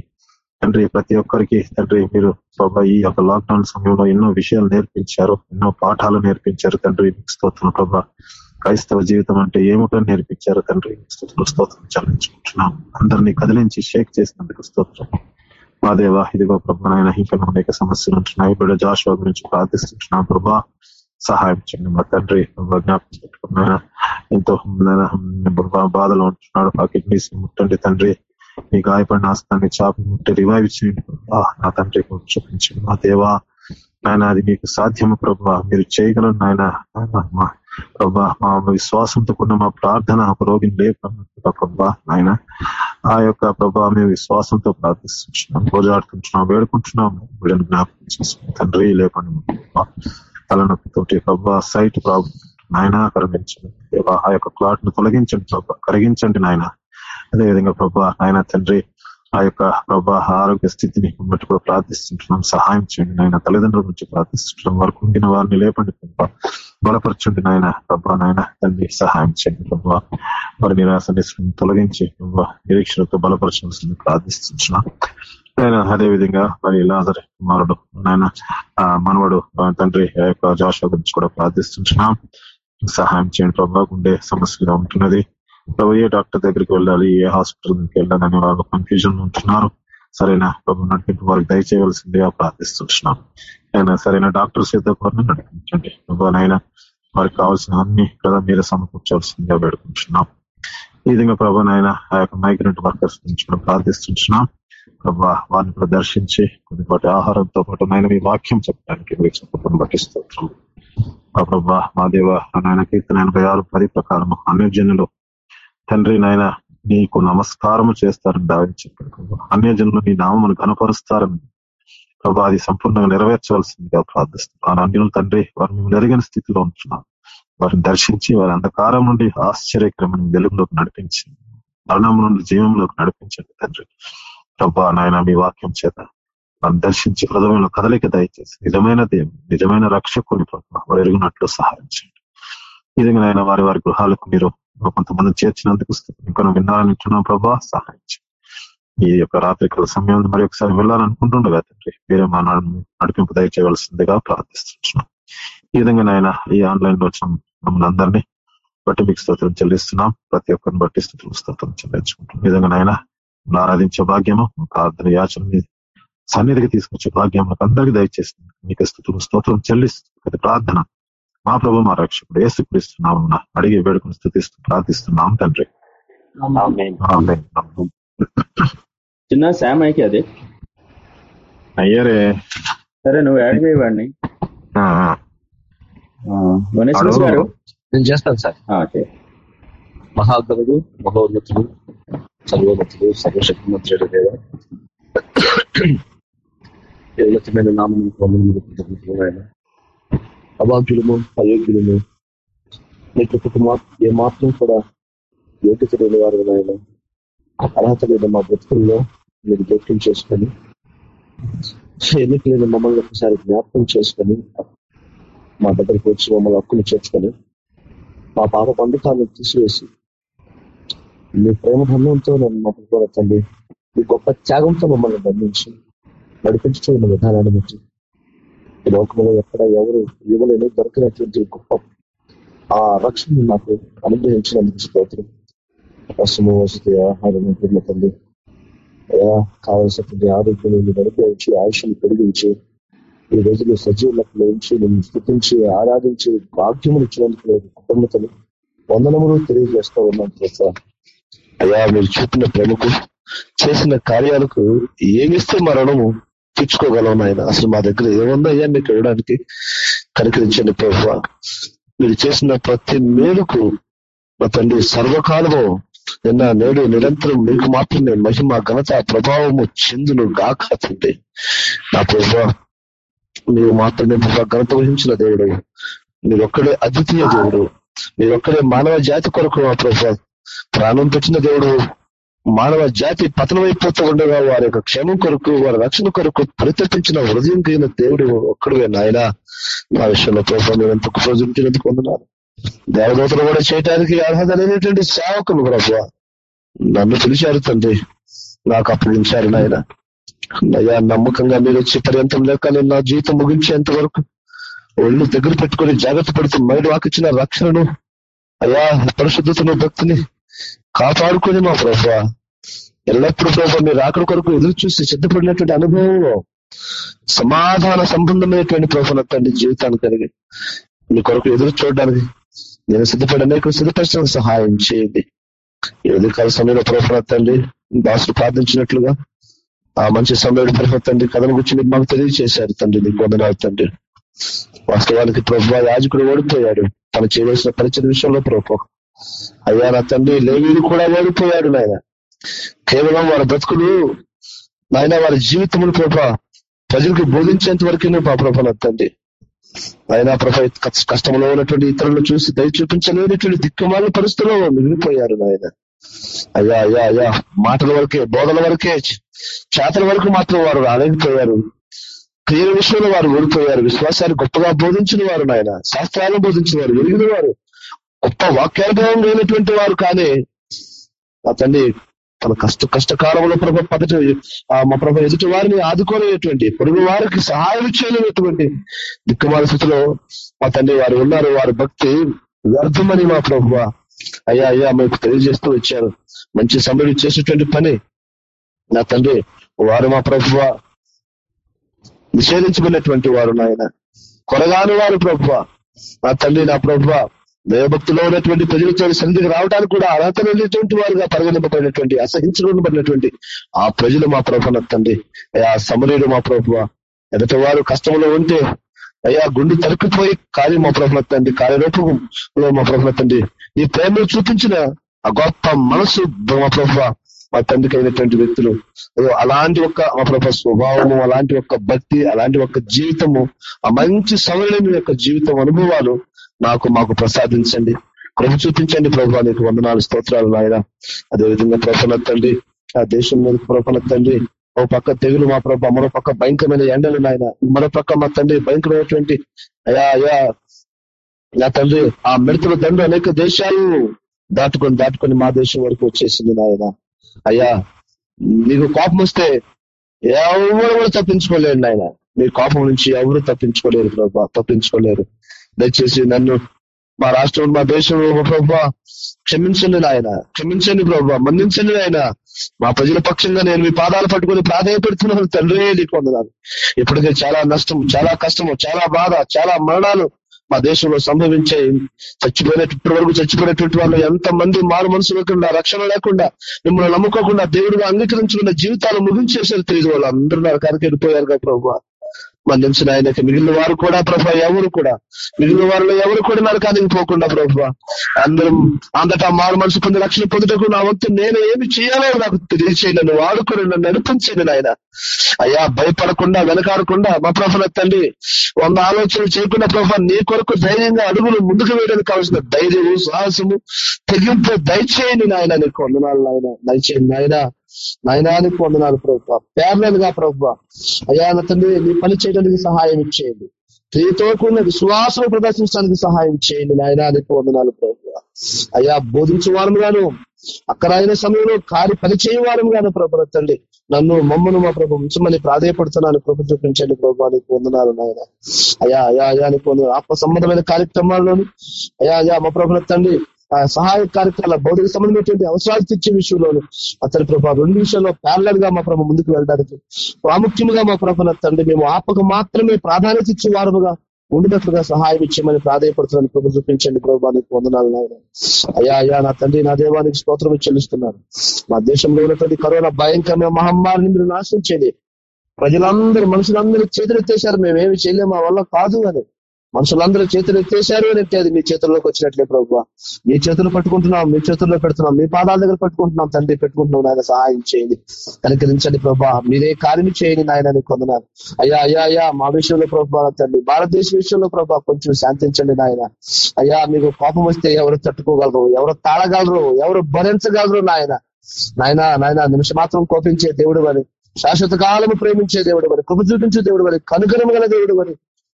తండ్రి ప్రతి ఒక్కరికి తండ్రి మీరు ప్రభా ఈ యొక్క లాక్డౌన్ సమయంలో ఎన్నో విషయాలు నేర్పించారు ఎన్నో పాఠాలు నేర్పించారు తండ్రి స్తోత్రం ప్రభా. క్రైస్తవ జీవితం అంటే ఏమిటో నేర్పించారు తండ్రి స్తోత్రం స్తోత్రం చల్లించుకుంటున్నాం. అందరినీ కదిలించి షేక్ చేసినందుకు స్తోత్రం. మా దేవ ఇదిగో ప్రభా నాయన ఇంకా అనేక సమస్యలు ఉంటున్నాయి. ఇప్పుడు జాషువా గురించి ప్రార్థిస్తుంటున్నాం ప్రభా. సహాయం చేయండి మా తండ్రి జ్ఞాపకం పెట్టుకున్నాయన ఎంతో బాధలో ఉంటున్నాడు ఆ కిడ్నీస్ ముట్టండి తండ్రి. మీ గాయపడిన ఆస్తాన్ని చాపి ఉంటే రివైవ్ చేయండి. నా తండ్రి చూపించండి. మా దేవా నాయన అది మీకు సాధ్యము ప్రభా. మీరు చేయగలరు నాయన. ప్రభా మా విశ్వాసంతో కూడిన మా ప్రార్థన ఒక రోగిని లేకుండా ప్రభా నాయన. ఆ యొక్క ప్రభా మేము విశ్వాసంతో ప్రార్థిస్తున్నాం రోజాడుకుంటున్నాం వేడుకుంటున్నాం. వీళ్ళని జ్ఞాపకం చేసుకున్నాం తండ్రి లేపండి. తలనొప్పితోటి ప్రభా సైట్ ప్రాబ్లం. నాయన కరిగించండి ఆ యొక్క క్లాట్ను తొలగించండి ప్రభా. కరిగించండి నాయన. అదేవిధంగా ప్రభా ఆయన తండ్రి ఆ యొక్క ప్రభా ఆరోగ్య స్థితిని బట్టి కూడా ప్రార్థిస్తుంటున్నాం. సహాయం చేయండి నాయన తల్లిదండ్రుల నుంచి ప్రార్థిస్తుంటున్నాం. వారు కుంగిన వారిని లేపండి ప్రభా. బలపరచండి నాయన ప్రభా నాయన తండ్రి సహాయం చేయండి ప్రభా. వారి నిరాశ తొలగించి ప్రభా నిరీక్షణతో బలపరచవలసింది ప్రార్థిస్తున్నాం ఆయన అదేవిధంగా మరి లాజర్ కుమారుడు నాయన మనవడు తండ్రి యొక్క జాష గురించి కూడా ప్రార్థిస్తున్నాం సహాయం చేయండి ప్రభా గుండె సమస్యగా ఉంటున్నది. ప్రభు ఏ డాక్టర్ దగ్గరికి వెళ్ళాలి ఏ హాస్పిటల్ దగ్గరికి వెళ్ళాలని వాళ్ళు కన్ఫ్యూజన్ ఉంటున్నారు. సరైన ప్రభు నడిపింపు వారికి దయచేయవలసిందిగా ప్రార్థిస్తున్నాం ఆయన సరైన డాక్టర్స్ అయితే వారిని నడిపించండి. ప్రభానైనా వారికి కావాల్సిన అన్ని కదా మీరు సమకూర్చవలసిందిగా పెడుకుంటున్నాం ఈ విధంగా ప్రభానైనా ఆ యొక్క మైగ్రెంట్ వర్కర్స్ నుంచి కూడా ప్రార్థిస్తున్నాం ప్రభా వారిని కూడా దర్శించి కొద్దిపాటి ఆహారంతో పాటు నాయన మీ వాక్యం చెప్పడానికి మీరు చెప్పడం పట్టిస్తున్నాం ప్రభా మా దేవ నాయన కీర్తన ఎనభై ఆరు పది ప్రకారం అన్ని జనులు తండ్రి నాయన నీకు నమస్కారము చేస్తారని దావి చెప్పాడు అన్యజనులు నీ నామను కనపరుస్తారని ప్రభా అది సంపూర్ణంగా నెరవేర్చవలసిందిగా ప్రార్థిస్తున్నాను అన్యులు తండ్రి వారు మేము స్థితిలో ఉంటున్నాను వారిని దర్శించి వారి అంధకారం నుండి ఆశ్చర్యకరమైన వెలుగులోకి నడిపించి మరణం నుండి జీవంలోకి నడిపించండి తండ్రి. ప్రభా నాయన మీ వాక్యం చేత వారిని దర్శించి హృదయంలో కదలిక దయచేసి నిజమైన దేవుడు నిజమైన రక్షకుని ప్రభావ ఎరుగునట్లు సహాయం చేయండి. ఈ విధంగా వారి వారి గృహాలకు మీరు కొంతమంది చేర్చినందుకు ఇంకొక వినాలనుకుంటున్నాం ప్రభా సహాయించు. ఈ యొక్క రాత్రికాల సమయం మరి ఒకసారి వెళ్ళాలనుకుంటుండగా తండ్రి మీరే మా నడిపింపు దయచేయవలసిందిగా ప్రార్థిస్తున్నాం ఈ విధంగా నాయన ఈ ఆన్లైన్లో వచ్చిన మమ్మల్ని అందరినీ బట్టి మీకు స్తోత్రం చెల్లిస్తున్నాం. ప్రతి ఒక్కరిని బట్టి స్థుతులు స్తోత్రం చెల్లించుకుంటున్నాం. ఈ విధంగా నాయన ఆరాధించే భాగ్యము ప్రార్థన యాచన సన్నిధికి తీసుకొచ్చే భాగ్యం అందరికీ దయచేస్తుంది మీకు స్థుతులు స్తోత్రం చెల్లిస్తుంది ప్రార్థన మా ప్రభు మా రక్షకుడు ఏసుక్రీస్తున్నాం అడిగి వేడుకుని స్థుతిస్తూ ప్రార్థిస్తున్నాం తండ్రి. చిన్న శామైకి అదే. అయ్యారే. సరే నువ్వు యాడ్ చేయవాడిని గారు. నేను చేస్తాను సార్. మహాగణుడు మహోన్నతుడు సర్వోన్నతుడు సర్వశక్తిమంతుడు దేవ ఉన్నతమైన నామం అభాగ్యులము అయోగ్యులము. మీకు కుటుంబం ఏ మాత్రం కూడా యోగ్యత లేని వారు నాయన అర్హత లేని మా బ్రతుకుల్లో మీరు జోక్యం చేసుకొని ఎన్నిక లేని మమ్మల్ని ఒకసారి జ్ఞాపకం చేసుకొని మా దగ్గరికి వచ్చి మమ్మల్ని హక్కులు చేర్చుకొని మా పాప పండుకాలను తీసివేసి మీ ప్రేమ బంధంతో నన్ను మమ్మల్ని తండ్రి మీ గొప్ప త్యాగంతో మమ్మల్ని బంధించి నడిపించుకున్న విధానాన్ని బట్టి లోకంలో ఎక్కడ ఎవరు ఇవ్వలేని దొరికినటువంటి గొప్ప ఆ రక్షణ నాకు అనుగ్రహించినందుకు స్తోత్రం. కష్టము వసతి ఆహారం తండ్రి కావలసినటువంటి ఆరోగ్యం అనుగ్రహించి ఆయుష్ని పెరిగించి ఈ రోజులు సజీవులకు లేచి నేను స్థుతించి ఆరాధించి భాగ్యములు ఇచ్చినందుకు కుటుంబతలు వందనములు తెలియజేస్తూ ఉన్నాను ప్రభావ అయ్యా మీరు చూపిన ప్రేమకు చేసిన కార్యాలకు ఏమిస్తే మరణము తీర్చుకోగలం ఆయన అసలు మా దగ్గర ఏముందయ్యా మీకు ఇవ్వడానికి కనికరించండి ప్రభు మీరు చేసిన ప్రతి మేలుకు మా తండ్రి సర్వకాలము నిన్న నేడు నిరంతరం మీకు మాత్రమే మహిమ ఘనత ప్రభావము చెందును గాక తండ్రి. నా ప్రభు మీరు మాత్రమే ప్రభా ఘనత వహించిన దేవుడు. మీరు ఒక్కడే అద్వితీయ దేవుడు. మీరొక్కడే మానవ జాతి కొరకు మా ప్రభు ప్రాణం పెట్టిన దేవుడు. మానవ జాతి పతనమైపోతుండగా వారి యొక్క క్షేమం కొరకు వారి రక్షణ కొరకు పరితపించిన హృదయం కలిగిన దేవుడు ఒక్కడే నాయన. నా విషయంలో ప్రభావ నేను ఎంత దేవదూతలు కూడా చేయడానికి అర్హత లేనటువంటి సేవకులు ప్రభు నన్ను పిలిచారు తండ్రి. నాకు అప్పగించారు నాయన. అయ్యా నమ్మకంగా మీరు వచ్చి పర్యంతం లేక నేను నా జీవితం ముగించేంత వరకు ఒళ్ళు దగ్గర పెట్టుకుని జాగ్రత్త పడుతూ మైడు వాకిచ్చిన రక్షణను అయ్యా పరిశుద్ధతను భక్తిని కాపాడుకుని మా ప్రభా. ఎల్లప్పుడూ ప్రభావ మీరు రాకడ కొరకు ఎదురు చూసి సిద్ధపడినటువంటి అనుభవంలో సమాధాన సంబంధమైనటువంటి ప్రభావ తండ్రి జీవితాన్ని కలిగి మీ కొరకు ఎదురు చూడడానికి నేను సిద్ధపడి అనేక సిద్ధపరచడానికి సహాయం చేయండి. ఈ ఉదయకాల సమయంలో ప్రభావ తండ్రి దాసులు ప్రార్థించినట్లుగా ఆ మంచి సమయంలో ప్రభావ తండ్రి కథను గురించి మీరు మాకు తెలియజేశారు తండ్రి నీకు వందనాలు తండ్రి. వాస్తవానికి ప్రభు యాజకుడు ఓడిపోయాడు. తను చేయవలసిన పరిచయ విషయంలో ప్రభు అయ్యా నా తండ్రి లేవీలు కూడా ఓడిపోయాడు నాయన. కేవలం వారి బ్రతుకులు నాయన వారి జీవితములు ప్రభా ప్రజలకు బోధించేంత వరకే మా ప్రభా నా తండ్రి. ఆయన ప్రభా కష్టంలో ఉన్నటువంటి ఇతరులను చూసి దయ చూపించలేనటువంటి దిక్కుమాల పరిస్థితుల్లో మిగిలిపోయారు నాయన. అయ్యా అయ్యా అయ్యా మాటల వరకే బోధల వరకే చేతల వరకు మాత్రం వారు రాలేకపోయారు. క్రియల విషయంలో వారు ఓడిపోయారు. విశ్వాసాన్ని గొప్పగా బోధించిన వారు నాయన. శాస్త్రాలను బోధించిన వారు ఎరిగిన వారు గొప్ప వాక్యానుభవం లేనటువంటి వారు కానీ ఆ తండ్రి తన కష్ట కష్టకాలంలో ప్రభ పదటి మా ప్రభ ఎదుటి వారిని ఆదుకోలేటువంటి పొరుగు వారికి సహాయం చేయలేనటువంటి దిక్కుమాల స్థితిలో మా తండ్రి వారు ఉన్నారు. వారి భక్తి వ్యర్థమని మా ప్రభు అయ్యా అయ్యా మీకు తెలియజేస్తూ వచ్చారు. మంచి సమయం చేసేటువంటి పని నా తండ్రి వారు మా ప్రభువ నిషేధించబడినటువంటి వారు నాయన. కొరగాని వారు ప్రభువ నా తండ్రి నా ప్రభువ దైవభక్తిలో ఉన్నటువంటి ప్రజలు సన్నిధికి రావడానికి కూడా అర్హత లేనటువంటి వారుగా పరిగణింపబడినటువంటి అసహించబడినటువంటి ఆ ప్రజలు మా ప్రభు తండ్రి. ఆ సమరీలు మా ప్రభు ఎదటి వారు కష్టంలో ఉంటే అయ్యా గుండు తరికిపోయి కార్యం మా ప్రభుత్వ తండ్రి కార్యరూపంలో మా ప్రభుత్వ తండ్రి. ఈ ప్రేమను చూపించిన ఆ గొప్ప మనసు మా ప్రభు మా తండ్రికి అయినటువంటి వ్యక్తులు. అలాంటి ఒక మా ప్రభు స్వభావము అలాంటి ఒక భక్తి అలాంటి ఒక్క జీవితము ఆ మంచి సమరణ యొక్క జీవితం అనుభవాలు నాకు మాకు ప్రసాదించండి. కృప చూపించండి ప్రభు నీకు వందనాలు స్తోత్రాలు నాయన. అదేవిధంగా ప్రఫలత్తండి ఆ దేశం మీద ప్రఫలత్తండి ఓ పక్క తెగులు మా ప్రభు మరో పక్క భయంకరమైన ఎండలు నాయన. మరో పక్క మా తండ్రి భయంకరమైనటువంటి అయా అయా నా తండ్రి ఆ మిడతల దండు అనేక దేశాలు దాటుకొని దాటుకొని మా దేశం వరకు వచ్చేసింది నాయన. అయ్యా నీకు కోపం వస్తే ఎవరు కూడా తప్పించుకోలేరు నాయన. మీ కోపం నుంచి ఎవరు తప్పించుకోలేరు ప్రభా తప్పించుకోలేరు. దయచేసి నన్ను మా రాష్ట్రం మా దేశంలో ప్రభావ క్షమించండి నాయన క్షమించండి ప్రభావ మందించండి నాయన. మా ప్రజల పక్షంగా నేను మీ పాదాలు పట్టుకుని ప్రాధాన్యపెడుతున్నాను తండ్రి నీకు వందనాలు. ఇప్పటికే చాలా నష్టం చాలా కష్టము చాలా బాధ చాలా మరణాలు మా దేశంలో సంభవించే చచ్చిపోయినటువంటి వరకు చచ్చిపోయినటువంటి వాళ్ళు ఎంత మంది మారు మనసు లేకుండా రక్షణ లేకుండా మిమ్మల్ని నమ్ముకోకుండా దేవుడిగా అంగీకరించుకున్న జీవితాలు ముగించేసారు తెలియదు వాళ్ళు అందరూ నరకానికి వెళ్ళిపోయారు కదా ప్రభు. మన్నించిన ఆయనకి మిగిలిన వారు కూడా ప్రభా ఎవరు కూడా? మిగిలిన వారిలో ఎవరు కూడా నరకానికి పోకుండా ప్రభా. అందరం అంతటా మారు మనసు పొంది రక్షణ పొందుటకు నా వంతు నేను ఏమి చేయాలో నాకు తెలియచేయండి నన్ను వాడుకొని నన్ను నడిపించండి నాయన. అయ్యా భయపడకుండా వెనకాడకుండా మా ప్రభల తండ్రి వంద ఆలోచనలు చేయకుండా ప్రభా నీ కొరకు ధైర్యంగా అడుగులు ముందుకు వేయడానికి కావాల్సిన ధైర్యము సాహసము తెగింపు దయచేయండి నాయన నీకు వందనాలు నాయన. దయచేయండి నాయన. నయనానికి వందనాలు ప్రభు పేర్లేదు గా ప్రభు అయ్యా తండ్రి నీ పని చేయడానికి సహాయం ఇచ్చేయండి. నీతో కూడిన విశ్వాసం ప్రదర్శించడానికి సహాయం చేయండి. నయనానికి వందనాలు ప్రభు అయ్యా బోధించే వారం గాను అక్కడ అయిన సమయంలో కారి పని చేయవారం గాను ప్రభు తండ్రి నన్ను మమ్మను మా ప్రభు ఉంచమని ప్రాధాయపడుతున్నాను. ప్రభు చూపించండి ప్రభు నీకు వందనాలు నాయన. అయ్యా అయ్యా అయా నీకు ఆత్మ సంబంధమైన కార్యక్రమాల్లోని అయ్యా అయ్యా మా ప్రభు తండ్రి సహాయ కార్యక్రమాల భౌతిక సంబంధించినటువంటి అవసరాలు తెచ్చే విషయంలోను అతని ప్రభావ రెండు విషయాల్లో ప్యారలర్గా మా ప్రభావ ముందుకు వెళ్ళడానికి ప్రాముఖ్యంగా మా ప్రభు తండ్రి మేము ఆపక మాత్రమే ప్రాధాన్యత ఇచ్చే వారముగా ఉండినట్లుగా సహాయం ఇచ్చేమని ప్రాధాయపడుతున్నాను. ప్రభు చూపించండి ప్రభానికి వందనాలు నాయన. అయ్యా అయ్యా నా తండ్రి నా దేవానికి స్తోత్రం చెల్లిస్తున్నాను. మా దేశంలో ఉన్నటువంటి కరోనా భయంకరమైన మహమ్మారిని మీరు నాశనం ప్రజలందరూ మనుషులందరూ చేతులు ఎత్తేశారు మేమేమి చేయలేము మా వల్ల కాదు అని. మనుషులందరూ చేతులు ఎత్తేసారు అని అంటే అది మీ చేతుల్లోకి వచ్చినట్లే ప్రభు మీ చేతులు పట్టుకుంటున్నాం మీ చేతుల్లో పెడుతున్నాం మీ పాదాల దగ్గర పట్టుకుంటున్నాం తండ్రి పెట్టుకుంటున్నాం నాయన సహాయం చేయండి. కనికరించండి ప్రభా మీరే కార్యం చేయండి నాయన కొందన్నారు అయ్యా అయ్యా అయ్యా మా విషయంలో ప్రభా తండ్రి భారతదేశ విషయంలో ప్రభా కొంచెం శాంతించండి నాయన. అయ్యా మీకు కోపం వస్తే ఎవరు తట్టుకోగలరు ఎవరు తాళగలరు ఎవరు భరించగలరు నాయన. నాయన నాయన నిమిషం మాత్రం కోపించే దేవుడు అని శాశ్వత కాలము ప్రేమించే దేవుడు మరి కృప చూపించే దేవుడు మరి కనుకరమ గల దేవుడు మరి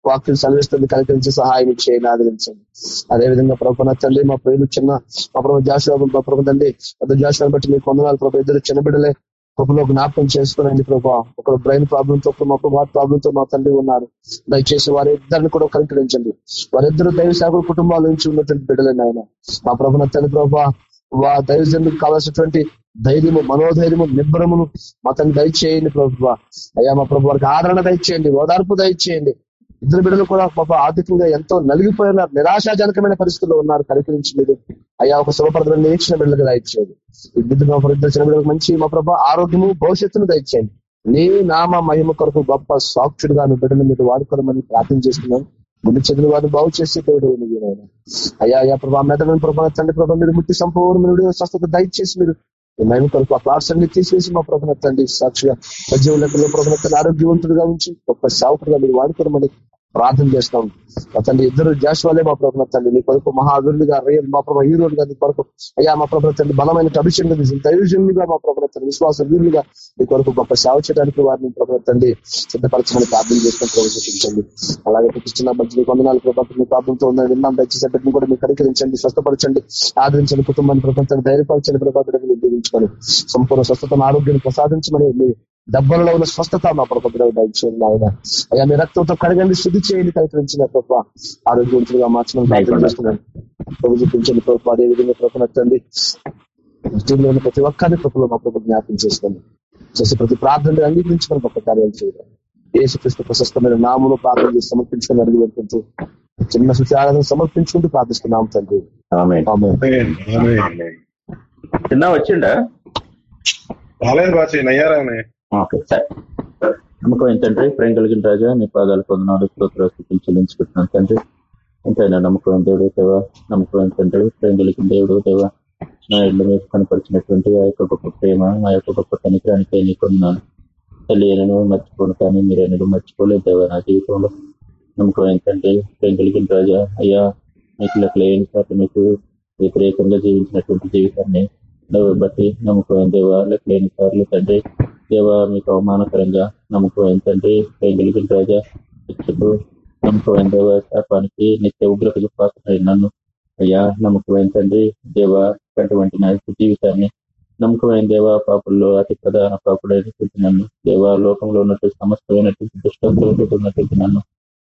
వాక్యం చదివిస్తుంది కనికరించి సహాయం చేయండి ఆదరించండి అదేవిధంగా ప్రభుత్వ తల్లి మా ప్రేమ చిన్న మా ప్రభు జాషురాబు మా ప్రభు తండ్రి పెద్ద జాషురాబు బట్టి మీకు వందనాలు ప్రభు ఇద్దరు చిన్న బిడ్డలే కృపలో జ్ఞాపకం చేసుకోనండి ప్రభా. ఒకరు బ్రెయిన్ ప్రాబ్లమ్తో మా హార్ట్ ప్రాబ్లమ్తో మా తండ్రి ఉన్నారు. దయచేసి వారి ఇద్దరిని కూడా కనికరించండి. వారిద్దరు దైవ సాగుల కుటుంబాల నుంచి ఉన్నటువంటి బిడ్డలే నాయన. మా ప్రభున తల్లి ప్రభా వా దైవజనులకు కావాల్సినటువంటి ధైర్యము మనోధైర్యము నిబ్బరమును మా తను దయచేయండి ప్రభు. అయ్యా మా ప్రభు వారికి ఆదరణ దయచేయండి ఓదార్పు దయచేయండి. ఇద్దరు బిడ్డలు కూడా పాప ఆర్థికంగా ఎంతో నలిగిపోయినారు నిరాశాజనకమైన పరిస్థితుల్లో ఉన్నారు కనికరించి మీరు అయ్యా ఒక శుభప్రదమైన నిరీక్షణ బిడ్డలకు దయచేయండి ఈ మా ఇద్దరు చిన్న బిడ్డలకు మంచి మా ప్రభా ఆరోగ్యము భవిష్యత్తును దయచేయండి నీ నామ మహిమ కొరకు గొప్ప సాక్షుడుగా నువ్వు బిడ్డలు మీరు వాడుకోవడం ప్రార్థన చేస్తున్నాను గుండె చెదిరి వారిని బాగు చేసే దేవుడు నువ్వు అయ్యా అయ్యా ప్రభా మెదడు ప్రభా తండ్రి ప్రభా మీరు ముట్టి సంపూర్ణ స్వస్థత దయచేసి మీరు మేము కొరకు ఆ క్లాట్స్ అన్ని తీసేసి మా ప్రభుత్వ తండ్రి సాక్షిగా సజీవులకు ప్రభుత్వ ఆరోగ్యవంతుడుగా ఉంచి గొప్ప సావుకుడుగా మీరు వాడుకోమని ప్రార్థన చేస్తాం. మా తండ్రి ఇద్దరు జాషువాలే మా ప్రభుత్వ తండ్రి. నీ కొరకు మహావీరులుగా రే మా ప్రభు హీరోలుగా నీ కొరకు అయ్యా మా ప్రభుత్వ తండ్రి బలమైన అభిషేకం దైవజనులుగా మా ప్రభుత్వ తండ్రి విశ్వాస వీరులుగా నీ కొరకు గొప్ప సేవ చేయడానికి వారిని ప్రభుత్వ తండ్రి సిద్ధపరచమని ప్రార్థన చేసుకుని ప్రవేశించండి అలాగే కృష్ణ మంచి నీకు వందనాలు ప్రభుత్వం మీ ప్రాబ్లంతో ఉందని విన్నాం దయచేసేటట్టు కూడా మీరు కనికరించండి స్వస్థపరచండి ఆదరించండి కుటుంబాన్ని ప్రపంచాన్ని ధైర్యపరచండి ప్రభావం సంపూర్ణ స్వస్థతను ఆరోగ్యాన్ని ప్రసాదించమని డబ్బులలో ఉన్న స్వస్థత మా ప్రభుత్వం దయచేయండి ఆయన అయ్యా మీ రక్తంతో కడగండి శుద్ధి చేయండి కనికరించిన ప్రభావ ఆరోగ్యవంతులుగా చేస్తున్నాను ప్రభు చూపించండి ప్రభు. అదే విధంగా ప్రభు నచ్చండి జీవితంలో ఉన్న ప్రతి ఒక్కరిని కృపలో మా ప్రభు జ్ఞాపకం చేసుకోండి చేసే ప్రతి ప్రార్థన అంగీకరించుకొని గొప్ప కార్యాలు చేయడం. ఏసుక్రీస్తు ప్రశస్తమైన నామును ప్రార్థన చేసి సమర్పించుకొని అడిగి వెళ్తుంటూ చిన్న శుచి ఆరాధన సమర్పించుకుంటూ ప్రార్థిస్తున్నాం తండ్రి. చిన్న వచ్చిండా? రాలేదు బాచి నయ్యారానే ఓకే సరే. నమ్మకం ఏంటంటే ప్రేమ కలిగిన రాజా నీ పాదాలు పొందనాలు స్థితిని చెల్లించుకుంటున్నాను తండ్రి. ఎంతైనా నమ్మకం దేవుడు దేవా. నమ్మకం ఏంటంటే ప్రేమ కలిగిన దేవుడు దేవా. నా ఇళ్ళు మీరు కనపరిచినటువంటి ఆ యొక్క గొప్ప ప్రేమ ఆ యొక్క గొప్ప కనికరానికి నీకున్నాను తల్లి నేను మర్చిపోను కానీ మీరు ఎన్నడూ మర్చిపోలేదు దేవా నా జీవితంలో. నమ్మకం ఏంటంటే ప్రేమ కలిగిన రాజా అయ్యా మీకు లేని సార్లు మీకు వ్యతిరేకంగా జీవించినటువంటి జీవితాన్ని బట్టి నమ్మకం దేవా. లేని సార్లు తండ్రి. దేవ మీకు అవమానకరంగా నమ్మకం ఏంటంటే ప్రేమ రాజా శిక్షకు నమ్మకం దేవా శాపానికి నిత్య ఉగ్రతకు పాత్ర నన్ను. అయ్యా నమ్మకమైన తండ్రి దేవ అటువంటి నా జీవితాన్ని నమ్మకమైన దేవ పాపుల్లో అతి ప్రధాన పాపుడైన నన్ను. దేవ లోకంలో ఉన్నటువంటి సమస్తమైనటువంటి దుష్టంతో ఉన్నటువంటి నన్ను.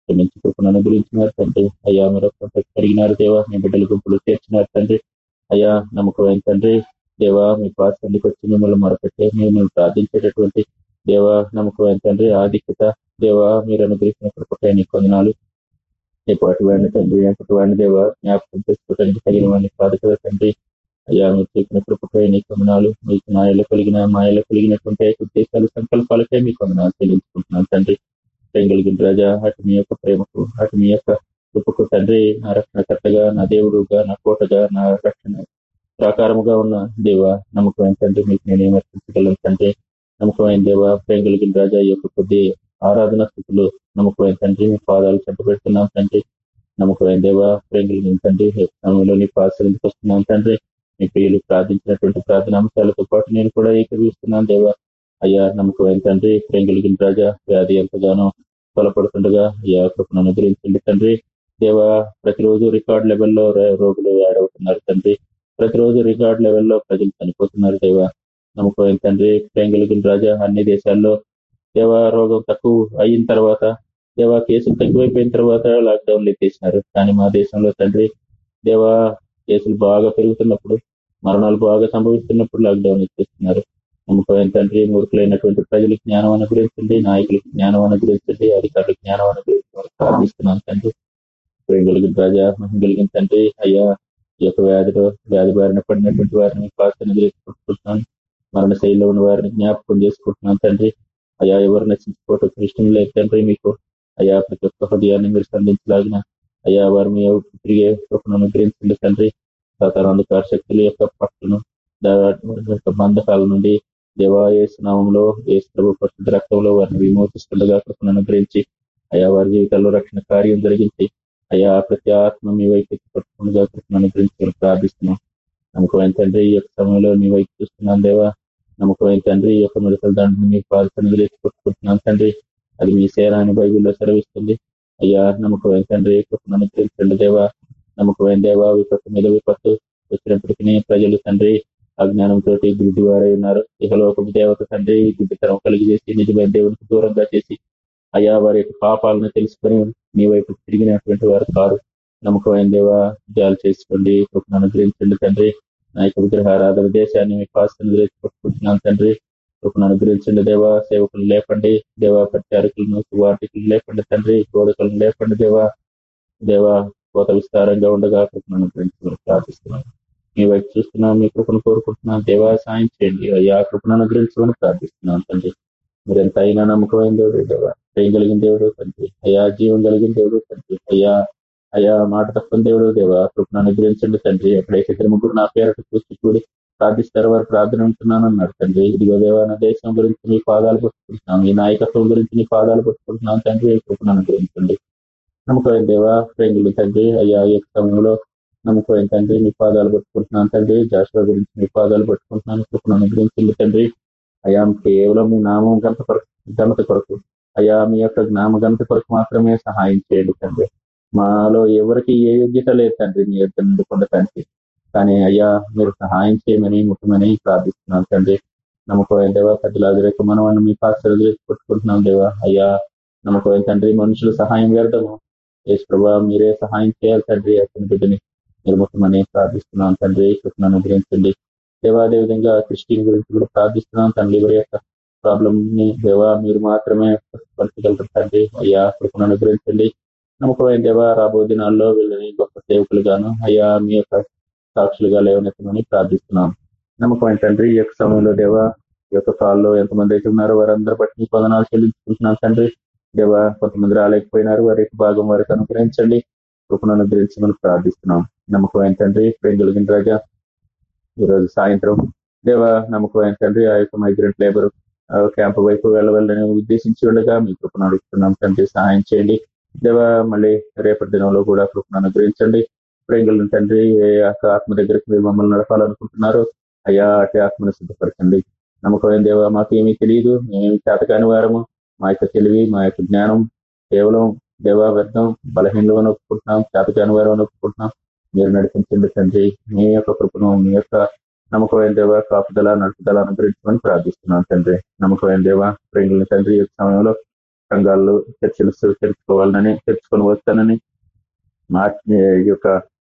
క్షమించుకు నన్ను గురించినారు తండ్రి. అయ్యా మీరు అడిగినారు దేవ మీ బిడ్డల గుంపులు చేర్చినారు తండ్రి. అయ్యా నమ్మకమైన తండ్రి దేవా మీ పాత్రలకు వచ్చి మిమ్మల్ని మొరపెట్టే మిమ్మల్ని ప్రార్థించేటటువంటి దేవా నమ్మకం తండ్రి ఆధిక్యత. దేవా మీరు అనుగ్రహించిన నీ కొందనాలు నీ వాడిని తండ్రి ఎంతటి వాడిని దేవ జ్ఞాపకం చేసుకోవడానికి తగిన వాడిని కాదు కదా తండ్రి. అయ్యా మీరు చెప్పిన కృపపై నీ కొందనాలు మీకు నాయలో కలిగిన మాయలో కలిగినటువంటి ఉద్దేశాలు సంకల్పాలకే మీ కొందనాలు చెల్లించుకుంటున్నాను తండ్రి. కలిగిన రాజా అటు మీ యొక్క ప్రేమకు అటు మీ యొక్క కృపకు తండ్రి. నా రక్షణకర్తగా నా దేవుడుగా నా కోటగా నా రక్షణ ప్రాకారముగా ఉన్న దేవ నమ్మకమైన తండ్రి మీకు నేను ఏమర్పించగలను తండ్రి నమ్మకమైన దేవ ప్రేమ కలిగిన రాజా ఈ యొక్క కొద్ది ఆరాధన స్థితులు నమ్మకమైన తండ్రి మీ పాదాలు చెంత పెడుతున్నాం తండ్రి. నమ్మకమైన దేవ ప్రేమ కలిగిన తండ్రి సమయంలో నీ వస్తున్నాం తండ్రి? మీ ప్రియులు ప్రార్థించినటువంటి ప్రార్థన అంశాలతో పాటు నేను కూడా ఏకీవిస్తున్నాను దేవ. అయ్యా నమ్మకమైన తండ్రి ప్రేమ కలిగిన రాజా వ్యాధి ఎంతగానో బలపడుతుండగా అయ్యా కృపను అనుగ్రహించండి తండ్రి. దేవ ప్రతిరోజు రికార్డ్ లెవెల్లో రోగులు యాడ్ అవుతున్నారు తండ్రి. ప్రతిరోజు రికార్డ్ లెవెల్లో ప్రజలు చనిపోతున్నారు దేవ. నమ్మకం తండ్రి? ప్రేమ కలిగిన రాజా అన్ని దేశాల్లో దేవ రోగం తక్కువ అయిన తర్వాత దేవ కేసులు తక్కువైపోయిన తర్వాత లాక్డౌన్ ఎత్తేసినారు. కానీ మా దేశంలో తండ్రి దేవ కేసులు బాగా పెరుగుతున్నప్పుడు మరణాలు బాగా సంభవిస్తున్నప్పుడు లాక్డౌన్ ఎత్తేస్తున్నారు. నమ్మకం తండ్రి? మూర్ఖులైనటువంటి ప్రజలకు జ్ఞానం అనుగ్రహించండి నాయకులకు జ్ఞానం అనుగ్రహించండి అధికారులకు జ్ఞానం అనుగ్రహించండి ప్రార్థిస్తున్నాను తండ్రి. ప్రేమ కలిగిన రాజా మహిమ కలిగిన తండ్రి అయ్యా ఈ యొక్క వ్యాధిలో వ్యాధి బారిన పడినటువంటి వారిని పాత్రను చేసుకుంటున్నాను మరణ శైలిలో ఉన్న వారిని జ్ఞాపకం చేసుకుంటున్నాను తండ్రి. అయ్యా ఎవరు నశించుకోవటం ఇష్టం లేదు తండ్రి. మీకు అయ్యా ప్రతి ఒక్క హృదయాన్ని మీరు స్పందించలాగిన అయ్యా వారి మీ తిరిగే కృపను అనుగ్రహించండి తండ్రి. సాతాన శక్తుల యొక్క పట్టును యొక్క బంధకాల నుండి దేవాయస్నామంలో ఏసు ప్రభు పరిశుద్ధ రక్తంలో వారిని విమోచిస్తుండగా కృపను అనుగ్రహించి అయా వారి జీవితాల్లో రక్షణ కార్యం జరిగించి అయ్యా ప్రతి ఆత్మ మీ వైపు పట్టుకుండగా కృపను గురించి ప్రార్థిస్తున్నాం. నమ్మకం తండ్రి ఈ యొక్క సమయంలో మీ వైపు చూస్తున్నాను దేవా. నమ్మకం తండ్రి ఈ యొక్క మెడికల్ దాంట్లో మీ పాల్సన్ని కొట్టుకుంటున్నాను తండ్రి. అది మీ సేన అని బైబిల్లో సెలవిస్తుంది. అయ్యా నమ్మకం తండ్రి కృపను అనుగ్రహించండి దేవా. నమ్మకమైన దేవా విపత్తు మీద విపత్తు వచ్చినప్పటికీ ప్రజలు తండ్రి అజ్ఞానంతో గుడ్డి వారై ఉన్నారు. ఇహలోక దేవత తండ్రి గుడ్డితనం కలిగి చేసి నిజమైన దేవునికి దూరంగా చేసి అయ్యా వారి యొక్క పాపాలను తెలుసుకొని మీ వైపు తిరిగినటువంటి వారు కారు. నమ్మకమైన దేవ జాలు చేసుకోండి. కృపను అనుగ్రహించండి తండ్రి. నా యొక్క విగ్రహారాధన దేశాన్ని మీ పాస్తులు కొట్టుకుంటున్నాను తండ్రి. కృపను అనుగ్రహించండి దేవా. సేవకులు లేపండి. దేవా ప్రత్యారకులను వాటికి లేపండి తండ్రి. గోడకలను లేపండి దేవా. దేవా కోత విస్తారంగా ఉండగా కృపను అనుగ్రహించమని ప్రార్థిస్తున్నాను. మీ వైపు చూస్తున్నాం మీ కృపను కోరుకుంటున్నాను. దేవా సాయం చేయండి. అయ్యా కృపను అనుగ్రహించమని ప్రార్థిస్తున్నాను తండ్రి. మీరు ఎంత అయినా నమ్మకమైన దేవుడు దేవా కలిగిన దేవుడు తండ్రి. అయ్యా జీవం కలిగిన దేవుడు తండ్రి. అయ్యా అయ్యా మాట తప్పని దేవుడు దేవా కృపను అనుగ్రహించండి తండ్రి. ఎక్కడైతే ఇద్దరు ముగ్గురు నా పేరట చూసి కూడి ప్రార్థిస్తారు వారు ప్రార్థన ఉంటున్నాను అన్నాడు తండ్రి. ఇదిగో దేవా నా దేశం గురించి మీ పాదాలు పట్టుకుంటున్నాం. మీ నాయకత్వం గురించి మీ పాదాలు పట్టుకుంటున్నాం తండ్రి. కృపను అనుగ్రహించండి. నమ్మకం దేవా ప్రేంగులు తండ్రి. అయ్యా ఈ సమయంలో నమ్మకం తండ్రి మీ పాదాలు పట్టుకుంటున్నాను తండ్రి. జాషువా గురించి మీ పాదాలు పట్టుకుంటున్నాను కృపను అనుగ్రహించండి తండ్రి. అయా కేవలం మీ నామం గంట కొరకు ఘనత కొరకు అయ్యా మీ యొక్క జ్ఞామగంత కొరకు మాత్రమే సహాయం చేయండి తండ్రి. మాలో ఎవరికి ఏ యోగ్యత లేదు తండ్రి మీ యొక్క నుండి పొందటానికి కానీ అయ్యా మీరు సహాయం చేయమని ముఖ్యమని ప్రార్థిస్తున్నాను తండ్రి. నమ్మకమైన దేవా పెద్దలాజరేక మనం మీ పాత్రలు కొట్టుకుంటున్నాం దేవా. అయ్యా నమ్మకమైన తండ్రి మనుషులు సహాయం వ్యర్థము. యేసు ప్రభా మీరే సహాయం చేయాలి తండ్రి అతని బిడ్డని నిర్ముఖమని ప్రార్థిస్తున్నాం తండ్రి. కృష్ణ అనుగ్రహించండి. దేవా అదే విధంగా క్రిస్టియన్ గురించి కూడా ప్రార్థిస్తున్నాం తండ్రి. ఎవరి యొక్క ప్రాబ్లం ని దేవా మీరు మాత్రమే పరిచగలరు తండ్రి అయ్యా కృపను అనుగ్రహించండి. నమ్మకమైన దేవా రాబో దినాల్లో వీళ్ళని గొప్ప సేవకులుగాను అయ్యా మీ యొక్క సాక్షులుగా లేవనెత్తమని ప్రార్థిస్తున్నాం. నమ్మకమైన తండ్రి ఈ యొక్క సమయంలో దేవా ఈ యొక్క కాల్లో ఎంతమంది అయితే ఉన్నారో వారందరి బట్టి పదనాలు చెల్లించుకుంటున్నాం తండ్రి. దేవా కొంతమంది రాలేకపోయినారు వారి యొక్క భాగం వారికి అనుగ్రహించండి. కృపను అనుగ్రహించమని ప్రార్థిస్తున్నాం. నమ్మకమైన తండ్రి ప్రేమ కలిగిన రాజా ఈరోజు సాయంత్రం దేవ నమ్మకమైన తండ్రి ఆ యొక్క మైగ్రెంట్ లేబర్ క్యాంపు వైపు వెళ్ళవాలని ఉద్దేశించి ఉండగా మీ కృపను అడుగుతున్నాం తండ్రి సహాయం చేయండి. దేవ మళ్ళీ రేపటి దినంలో కూడా కృపను అనుగ్రహించండి. ప్రేంగులను తండ్రి ఏ యొక్క ఆత్మ దగ్గరికి మీరు మమ్మల్ని నడపాలనుకుంటున్నారో అయ్యా అటే ఆత్మను సిద్ధపరచండి. నమ్మకమైన దేవ మాకేమీ తెలియదు మేమేమి చేతకాని వారము. మా యొక్క తెలివి మా యొక్క జ్ఞానం కేవలం దేవా వ్యర్థం బలహీనలు ఒప్పుకుంటున్నాం చేతకాని వారం ఒప్పుకుంటున్నాం మీరు నడిపించండి తండ్రి. మీ యొక్క కృపను మీ యొక్క నమ్మకమైన దేవ కాపుదల నడుపుదల అనుగ్రహించమని ప్రార్థిస్తున్నాను తండ్రి. నమ్మకమైన దేవ ప్రేంగుల తండ్రి యొక్క సమయంలో సంఘాలు చర్చలు తెరుచుకోవాలని తెరుచుకొని వస్తానని మార్చి ఈ యొక్క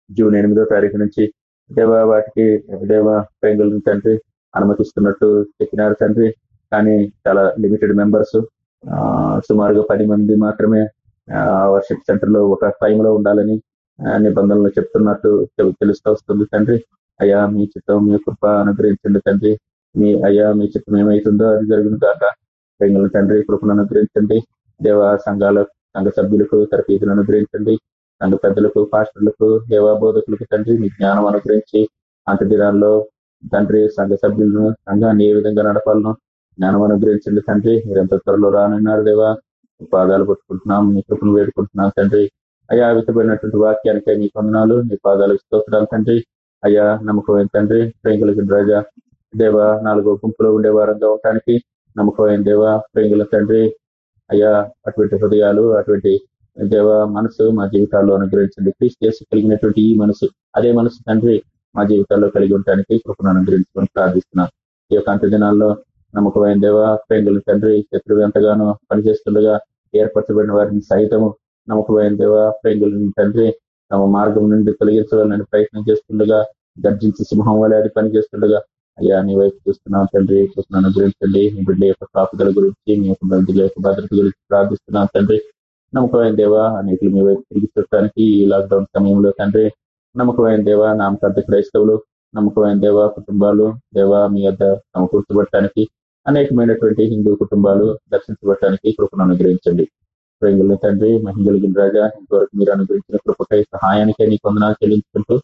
జూన్ ఎనిమిదో తారీఖు నుంచి దేవ వాటికి దేవ ప్రేంగుల తండ్రి అనుమతిస్తున్నట్టు చెప్పినారు తండ్రి. కానీ చాలా లిమిటెడ్ మెంబర్స్ సుమారుగా పది మంది మాత్రమే వర్షిప్ సెంటర్లో ఒక టైంలో ఉండాలని ఆ, నిబంధనలు చెప్తున్నట్టు తెలుస్తూ వస్తుంది తండ్రి. అయ్యా మీ చిత్తం మీ కృప అనుగ్రహించండి తండ్రి. మీ అయ్యా మీ చిత్తం ఏమైతుందో అది జరుగును కాక ప్రేమల తండ్రి కృపను అనుగ్రహించండి. దేవ సంఘాల సంఘ సభ్యులకు తరఫీదులు అనుగ్రహించండి. సంఘ పెద్దలకు పాస్టర్లకు దేవా బోధకులకు తండ్రి మీ జ్ఞానం అనుగ్రహించి అంత దినాల్లో తండ్రి సంఘ సభ్యులను సంఘాన్ని ఏ విధంగా నడపాలను జ్ఞానం అనుగ్రహించండి తండ్రి. మీరెంత త్వరలో రానున్నారు దేవా. పాదాలు పట్టుకుంటున్నాం మీ కృపను వేడుకుంటున్నాం తండ్రి. అయ్యా విధమైనటువంటి వాక్యానికై మీ పొందనాలు మీ పాదాలు స్తోత్రాలు తండ్రి. అయ్యా నమ్మకమైన తండ్రి ప్రేంగులకి రాజా దేవ నాలుగో గుంపులో ఉండే వారంగా ఉండటానికి నమ్మకమైన దేవ ప్రేంగుల తండ్రి అయ్యా అటువంటి హృదయాలు అటువంటి దేవ మనసు మా జీవితాల్లో అనుగ్రహించండి. క్రీస్తు చేసి కలిగినటువంటి ఈ మనసు అదే మనసు తండ్రి మా జీవితాల్లో కలిగి ఉండటానికి కృపను అనుగ్రహించుకొని ప్రార్థిస్తున్నాను ఈ యొక్క అంత్య దినాల్లో నమ్మకమైన దేవ ప్రేంగుల తండ్రి శత్రువు ఎంతగానో పనిచేస్తుండగా ఏర్పరచబడిన వారిని సైతము నమ్మకమైన దేవ ప్రేంగుల తండ్రి తమ మార్గం నుండి తొలగించవాలని ప్రయత్నం చేస్తుండగా గర్జించి సింహం వలాడి అది పనిచేస్తుండగా అయ్యా నీ వైపు చూస్తున్నాం తండ్రి కృపను అనుగ్రహించండి. మీ బిడ్డ యొక్క కాపుదల గురించి మీ యొక్క బిడ్డల యొక్క భద్రత గురించి ప్రార్థిస్తున్నాం తండ్రి. నమ్మకమైన దేవా అనేకులు మీ వైపు తిరిగి చూడటానికి ఈ లాక్డౌన్ సమయంలో తండ్రి. నమ్మకమైన దేవ నామకార్థ క్రైస్తవులు నమ్మకమైన దేవా కుటుంబాలు దేవా మీ వద్ద సమకూర్చబడటానికి అనేకమైనటువంటి హిందూ కుటుంబాలు దర్శించబడటానికి కృపను అనుగ్రహించండి. ప్రేంగుల తండ్రి మహిళగిన రాజా ఇంతవరకు మీరు అనుగ్రహించిన కృపకై సహాయానికై నీ కొందనాలు చెల్లించుకుంటూ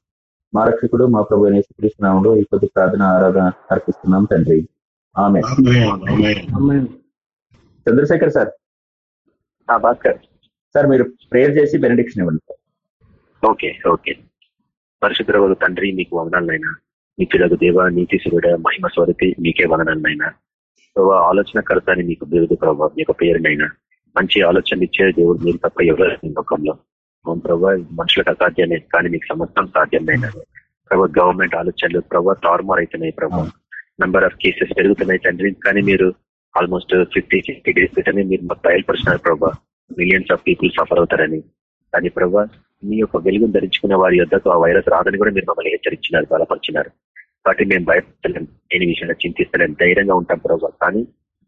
మా రక్షకుడు మా ప్రభు యేసుకృష్ణంలో ఈ కొద్ది ప్రార్థన ఆరాధన అర్పిస్తున్నాం తండ్రి. ఆమె చంద్రశేఖర్ సార్. భాస్కర్. సార్ మీరు ప్రేయర్ చేసి బెనడిక్షన్ ఇవ్వండి సార్. Okay okay. పరిశుద్ధ తండ్రి మీకు వందనాలనైనా నిత్యులకు దేవ నీతి శివుడ మహిమ స్వరూపి మీకే వందనాలనైనా ప్రభావ ఆలోచన కర్తని మీకు బిరుదు ప్రభావ మీ యొక్క పేరునైనా మంచి ఆలోచనలు ఇచ్చే దేవుడు మీరు తప్ప ఎవరు లోకంలో. అవును ప్రభావ మనుషులకు అసాధ్యమే కానీ మీకు సమస్తం సాధ్యమైనా ప్రభావ గవర్నమెంట్ ఆలోచనలు ప్రభావ తారుమార్ అవుతున్నాయి ప్రభావ నంబర్ ఆఫ్ కేసెస్ పెరుగుతున్నాయి తండ్రి కానీ మీరు ఆల్మోస్ట్ ఫిఫ్టీ సిక్స్టీ డేస్ క్రితమే మీరు మాకు బయలుపరిచినారు ప్రభావ మిలియన్స్ ఆఫ్ పీపుల్ సఫర్ అవుతారని. కానీ ప్రభావ మీ యొక్క వెలుగును ధరించుకున్న వారి యొద్దకు ఆ వైరస్ రాదని కూడా మీరు మమ్మల్ని హెచ్చరించినారు బలపరిచినారు. కాబట్టి మేము భయపడలేం దేని విషయంలో చింతిస్తలేం ధైర్యంగా ఉంటాం ప్రభావ కానీ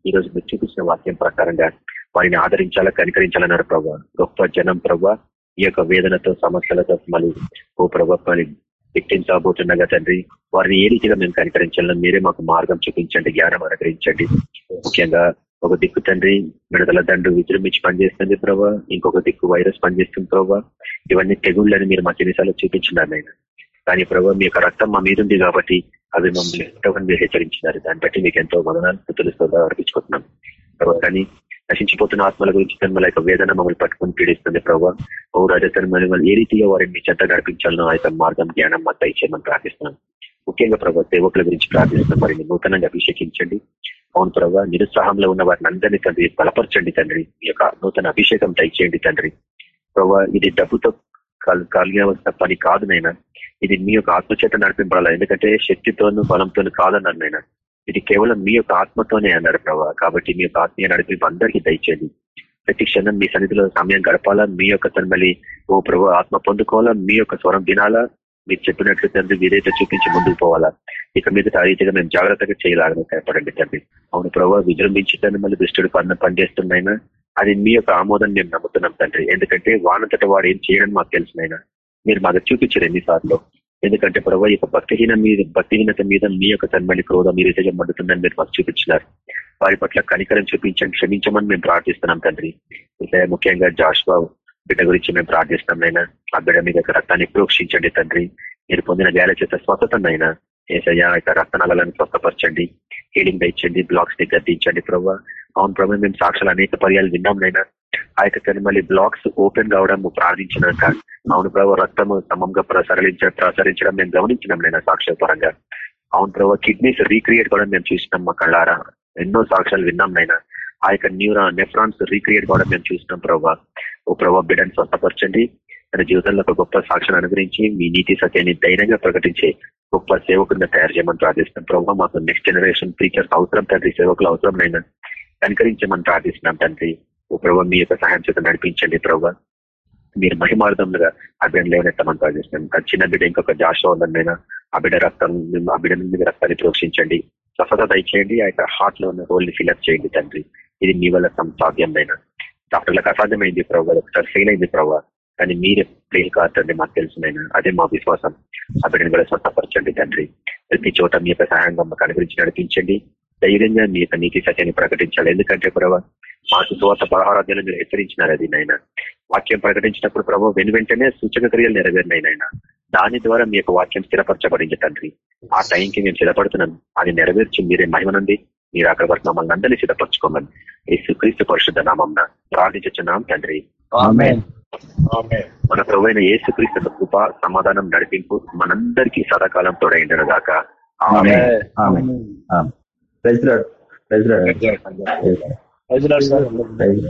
ఈ రోజు మీరు చూపించిన వాక్యం ప్రకారంగా వారిని ఆదరించాలా కనికరించాలన్నారు ప్రభా. గొప్ప జనం ప్రభా. ఈ యొక్క వేదనతో సమస్యలతో మళ్ళీ ఓ ప్రభా మళ్ళీ తండ్రి. వారిని ఏ రీతిగా మేము కనికరించాలని మీరే మాకు మార్గం చూపించండి జ్ఞానం అనుగ్రహించండి. ముఖ్యంగా ఒక దిక్కు తండ్రి మిడతల దండు విజృంభించి పనిచేస్తుంది ప్రభా. ఇంకొక దిక్కు వైరస్ పనిచేస్తుంది ప్రభా. ఇవన్నీ తెగుళ్ళని మీరు మా చిన్నసార్లు చూపించినారు నేను కానీ ప్రభా మీ యొక్క రక్తం మా మీద ఉంది కాబట్టి అవి మమ్మల్ని మీరు హెచ్చరించినారు. దాన్ని బట్టి మీకు ఎంతో వదనాలు తెలుస్తుందో అర్పించుకుంటున్నాం. ప్రభావ కానీ నశించిపోతున్న ఆత్మల గురించి తన యొక్క వేదన మమ్మల్ని పట్టుకుని పీడిస్తుంది ప్రభావ ఓ రాజతను మనం ఏ రీతిగా వారిని మీ చెత్త నడిపించాలనో ఆ యొక్క మార్గం జ్ఞానం మాకు ఇచ్చేయమని ప్రార్థిస్తున్నాను ముఖ్యంగా ప్రభావ సేవకుల గురించి ప్రార్థిస్తున్నాం. వారిని నూతనంగా అభిషేకించండి. అవును ప్రభావ నిరుత్సాహంలో ఉన్న వారిని అందరినీ తండ్రి బలపరచండి తండ్రి. ఈ యొక్క నూతన అభిషేకం దయచేయండి తండ్రి. ప్రభావ ఇది డబ్బుతో కలిగినవలసిన పని కాదు నైనా ఇది మీ యొక్క ఆత్మచేత నడిపింపడాలి ఎందుకంటే శక్తితోనూ బలంతోనూ కాదన్నారు నైనా ఇది కేవలం మీ యొక్క ఆత్మతోనే అన్నారు ప్రభావ కాబట్టి మీ యొక్క ఆత్మీయ నడిపి అందరికీ దయచేది ప్రతి క్షణం మీ సన్నిధిలో సమయం గడపాలా మీ యొక్క తన్మలి ఓ ప్రభు ఆత్మ పొందుకోవాలా మీ యొక్క స్వరం వినాలా మీరు చెప్పినట్లు తండ్రి మీరైతే చూపించి ముందుకు పోవాలా. ఇక మీద ఆ రీతిగా మేము జాగ్రత్తగా చేయలాగని సహాయపడండి తండ్రి. అవును ప్రభావ విజృంభించి తండ్రి మళ్ళీ దుష్టుడు పన్న పనిచేస్తున్నాయినా అది మీ యొక్క ఆమోదం మేము నమ్ముతున్నాం తండ్రి. ఎందుకంటే వానంతట వాడు ఏం చేయడం మాకు తెలిసినైనా మీరు మాకు చూపించారు ఎన్నిసార్లు. ఎందుకంటే ప్రభావ యొక్క భక్తిహీన మీద భక్తిహీనత మీద మీ యొక్క తన్మలి క్రోధం మీరు రీతిగా మండుతుందని మీరు మాకు చూపించినారు. వారి పట్ల కనికరం చూపించండి క్షమించమని మేము ప్రార్థిస్తున్నాం తండ్రి. ఇట్లా ముఖ్యంగా బాబు బిడ్డ గురించి మేము ప్రార్థిస్తున్నాం నైనా ఆ బిడ్డ మీద రక్తాన్ని ప్రోక్షించండి తండ్రి. మీరు పొందిన గాల చేత స్వస్థతనైనా ఏసయ్యా యొక్క రక్తనాలను స్వస్థపరచండి హీలింగ్ ఇచ్చండి బ్లాక్స్ని గద్దించండి ప్రభావ అవును ప్రభావ మేము సాక్షులు అనేక పర్యాలు విన్నాం నైనా ఆ యొక్క తనమల్లి బ్లాక్స్ ఓపెన్ కావడం ప్రార్థించినాక అవును ప్రభావ రక్తము సమంగా ప్రసరించ ప్రసరించడం మేము గమనించినాం నేను సాక్ష్య పరంగా అవును ప్రభావ కిడ్నీస్ రీక్రియేట్ కూడా మేము చూసినాం మా కళ్ళారా. ఎన్నో సాక్ష్యాలు విన్నాం నైనా ఆ యొక్క న్యూరా నెఫ్రాన్స్ రీక్రియేట్ కూడా మేము చూసినాం ప్రభావ ఓ ప్రభావ బిడ్డను స్వస్థపరచండి. తన జీవితంలో ఒక గొప్ప సాక్ష్యాన్ని అనుగ్రహించి మీ నీతి సత్యాన్ని ధైర్యంగా ప్రకటించే గొప్ప సేవకుని తయారు చేయమని ప్రార్థిస్తున్నాం ప్రభావ మాకు నెక్స్ట్ జనరేషన్ టీచర్స్ అవసరం తండ్రి సేవకులు అవసరం నైనా కనికరించమని ప్రార్థిస్తున్నాం తండ్రి. ఓ ప్రభావ మీ యొక్క సహాయం చేత నడిపించండి ప్రభావ మీరు మహిమార్థంగా ఆ బిడ్డ లేవనెత్తమని ప్రార్థిస్తున్నాం చిన్న బిడ్డ ఇంకొక జాష ఉందనైనా ఆ బిడ్డ రక్తం ఆ బిడ్డ మీద రక్తాన్ని ప్రోక్షించండి. స్వస్థత దయచేయండి. ఆ యొక్క హార్ట్లో ఉన్న రోల్ని ఫిల్అప్ చేయండి తండ్రి. ఇది మీ వల్ల సాధ్యమైనా. డాక్టర్లకు అసాధ్యమైంది ప్రభావ ఒకసారి ఫెయిల్ అయింది ప్రభావ కానీ మీరే ఫెయిల్ కాదండి మాకు తెలిసిన అదే మా విశ్వాసం. ఆ బిడ్డను కూడా స్వతపరచండి తండ్రి. ప్రతి చోట మీ యొక్క సహాయంగా మాకు అనుగ్రహించి నడిపించండి. ధైర్యంగా మీ యొక్క నీతి సత్యాన్ని ప్రకటించాలి. ఎందుకంటే ప్రభావ మాకు సువార్త పదహారాధ్యాలు మీరు హెచ్చరించినారు అది నాయన. వాక్యం ప్రకటించినప్పుడు ప్రభావ వెను వెంటనే సూచక క్రియలు నెరవేరినాయి నాయన. దాని ద్వారా మీ యొక్క వాక్యం స్థిరపరచబడింది తండ్రి. ఆ టైంకి మేము స్థిరపడుతున్నాం అది నెరవేర్చి మీరే మహిమనుంది మీరు అక్కడ వరకు మమ్మల్ని అందరినీ సిద్ధపరచుకోమని యేసు క్రీస్తు పరిశుద్ధ నామం ప్రార్థించున్నాం తండ్రి. మన ప్రవైన యేసు క్రీస్తు కృప సమాధానం నడిపింపు మనందరికీ సదాకాలం తోడైండను గాక. ఆమేన్. Praise lord praise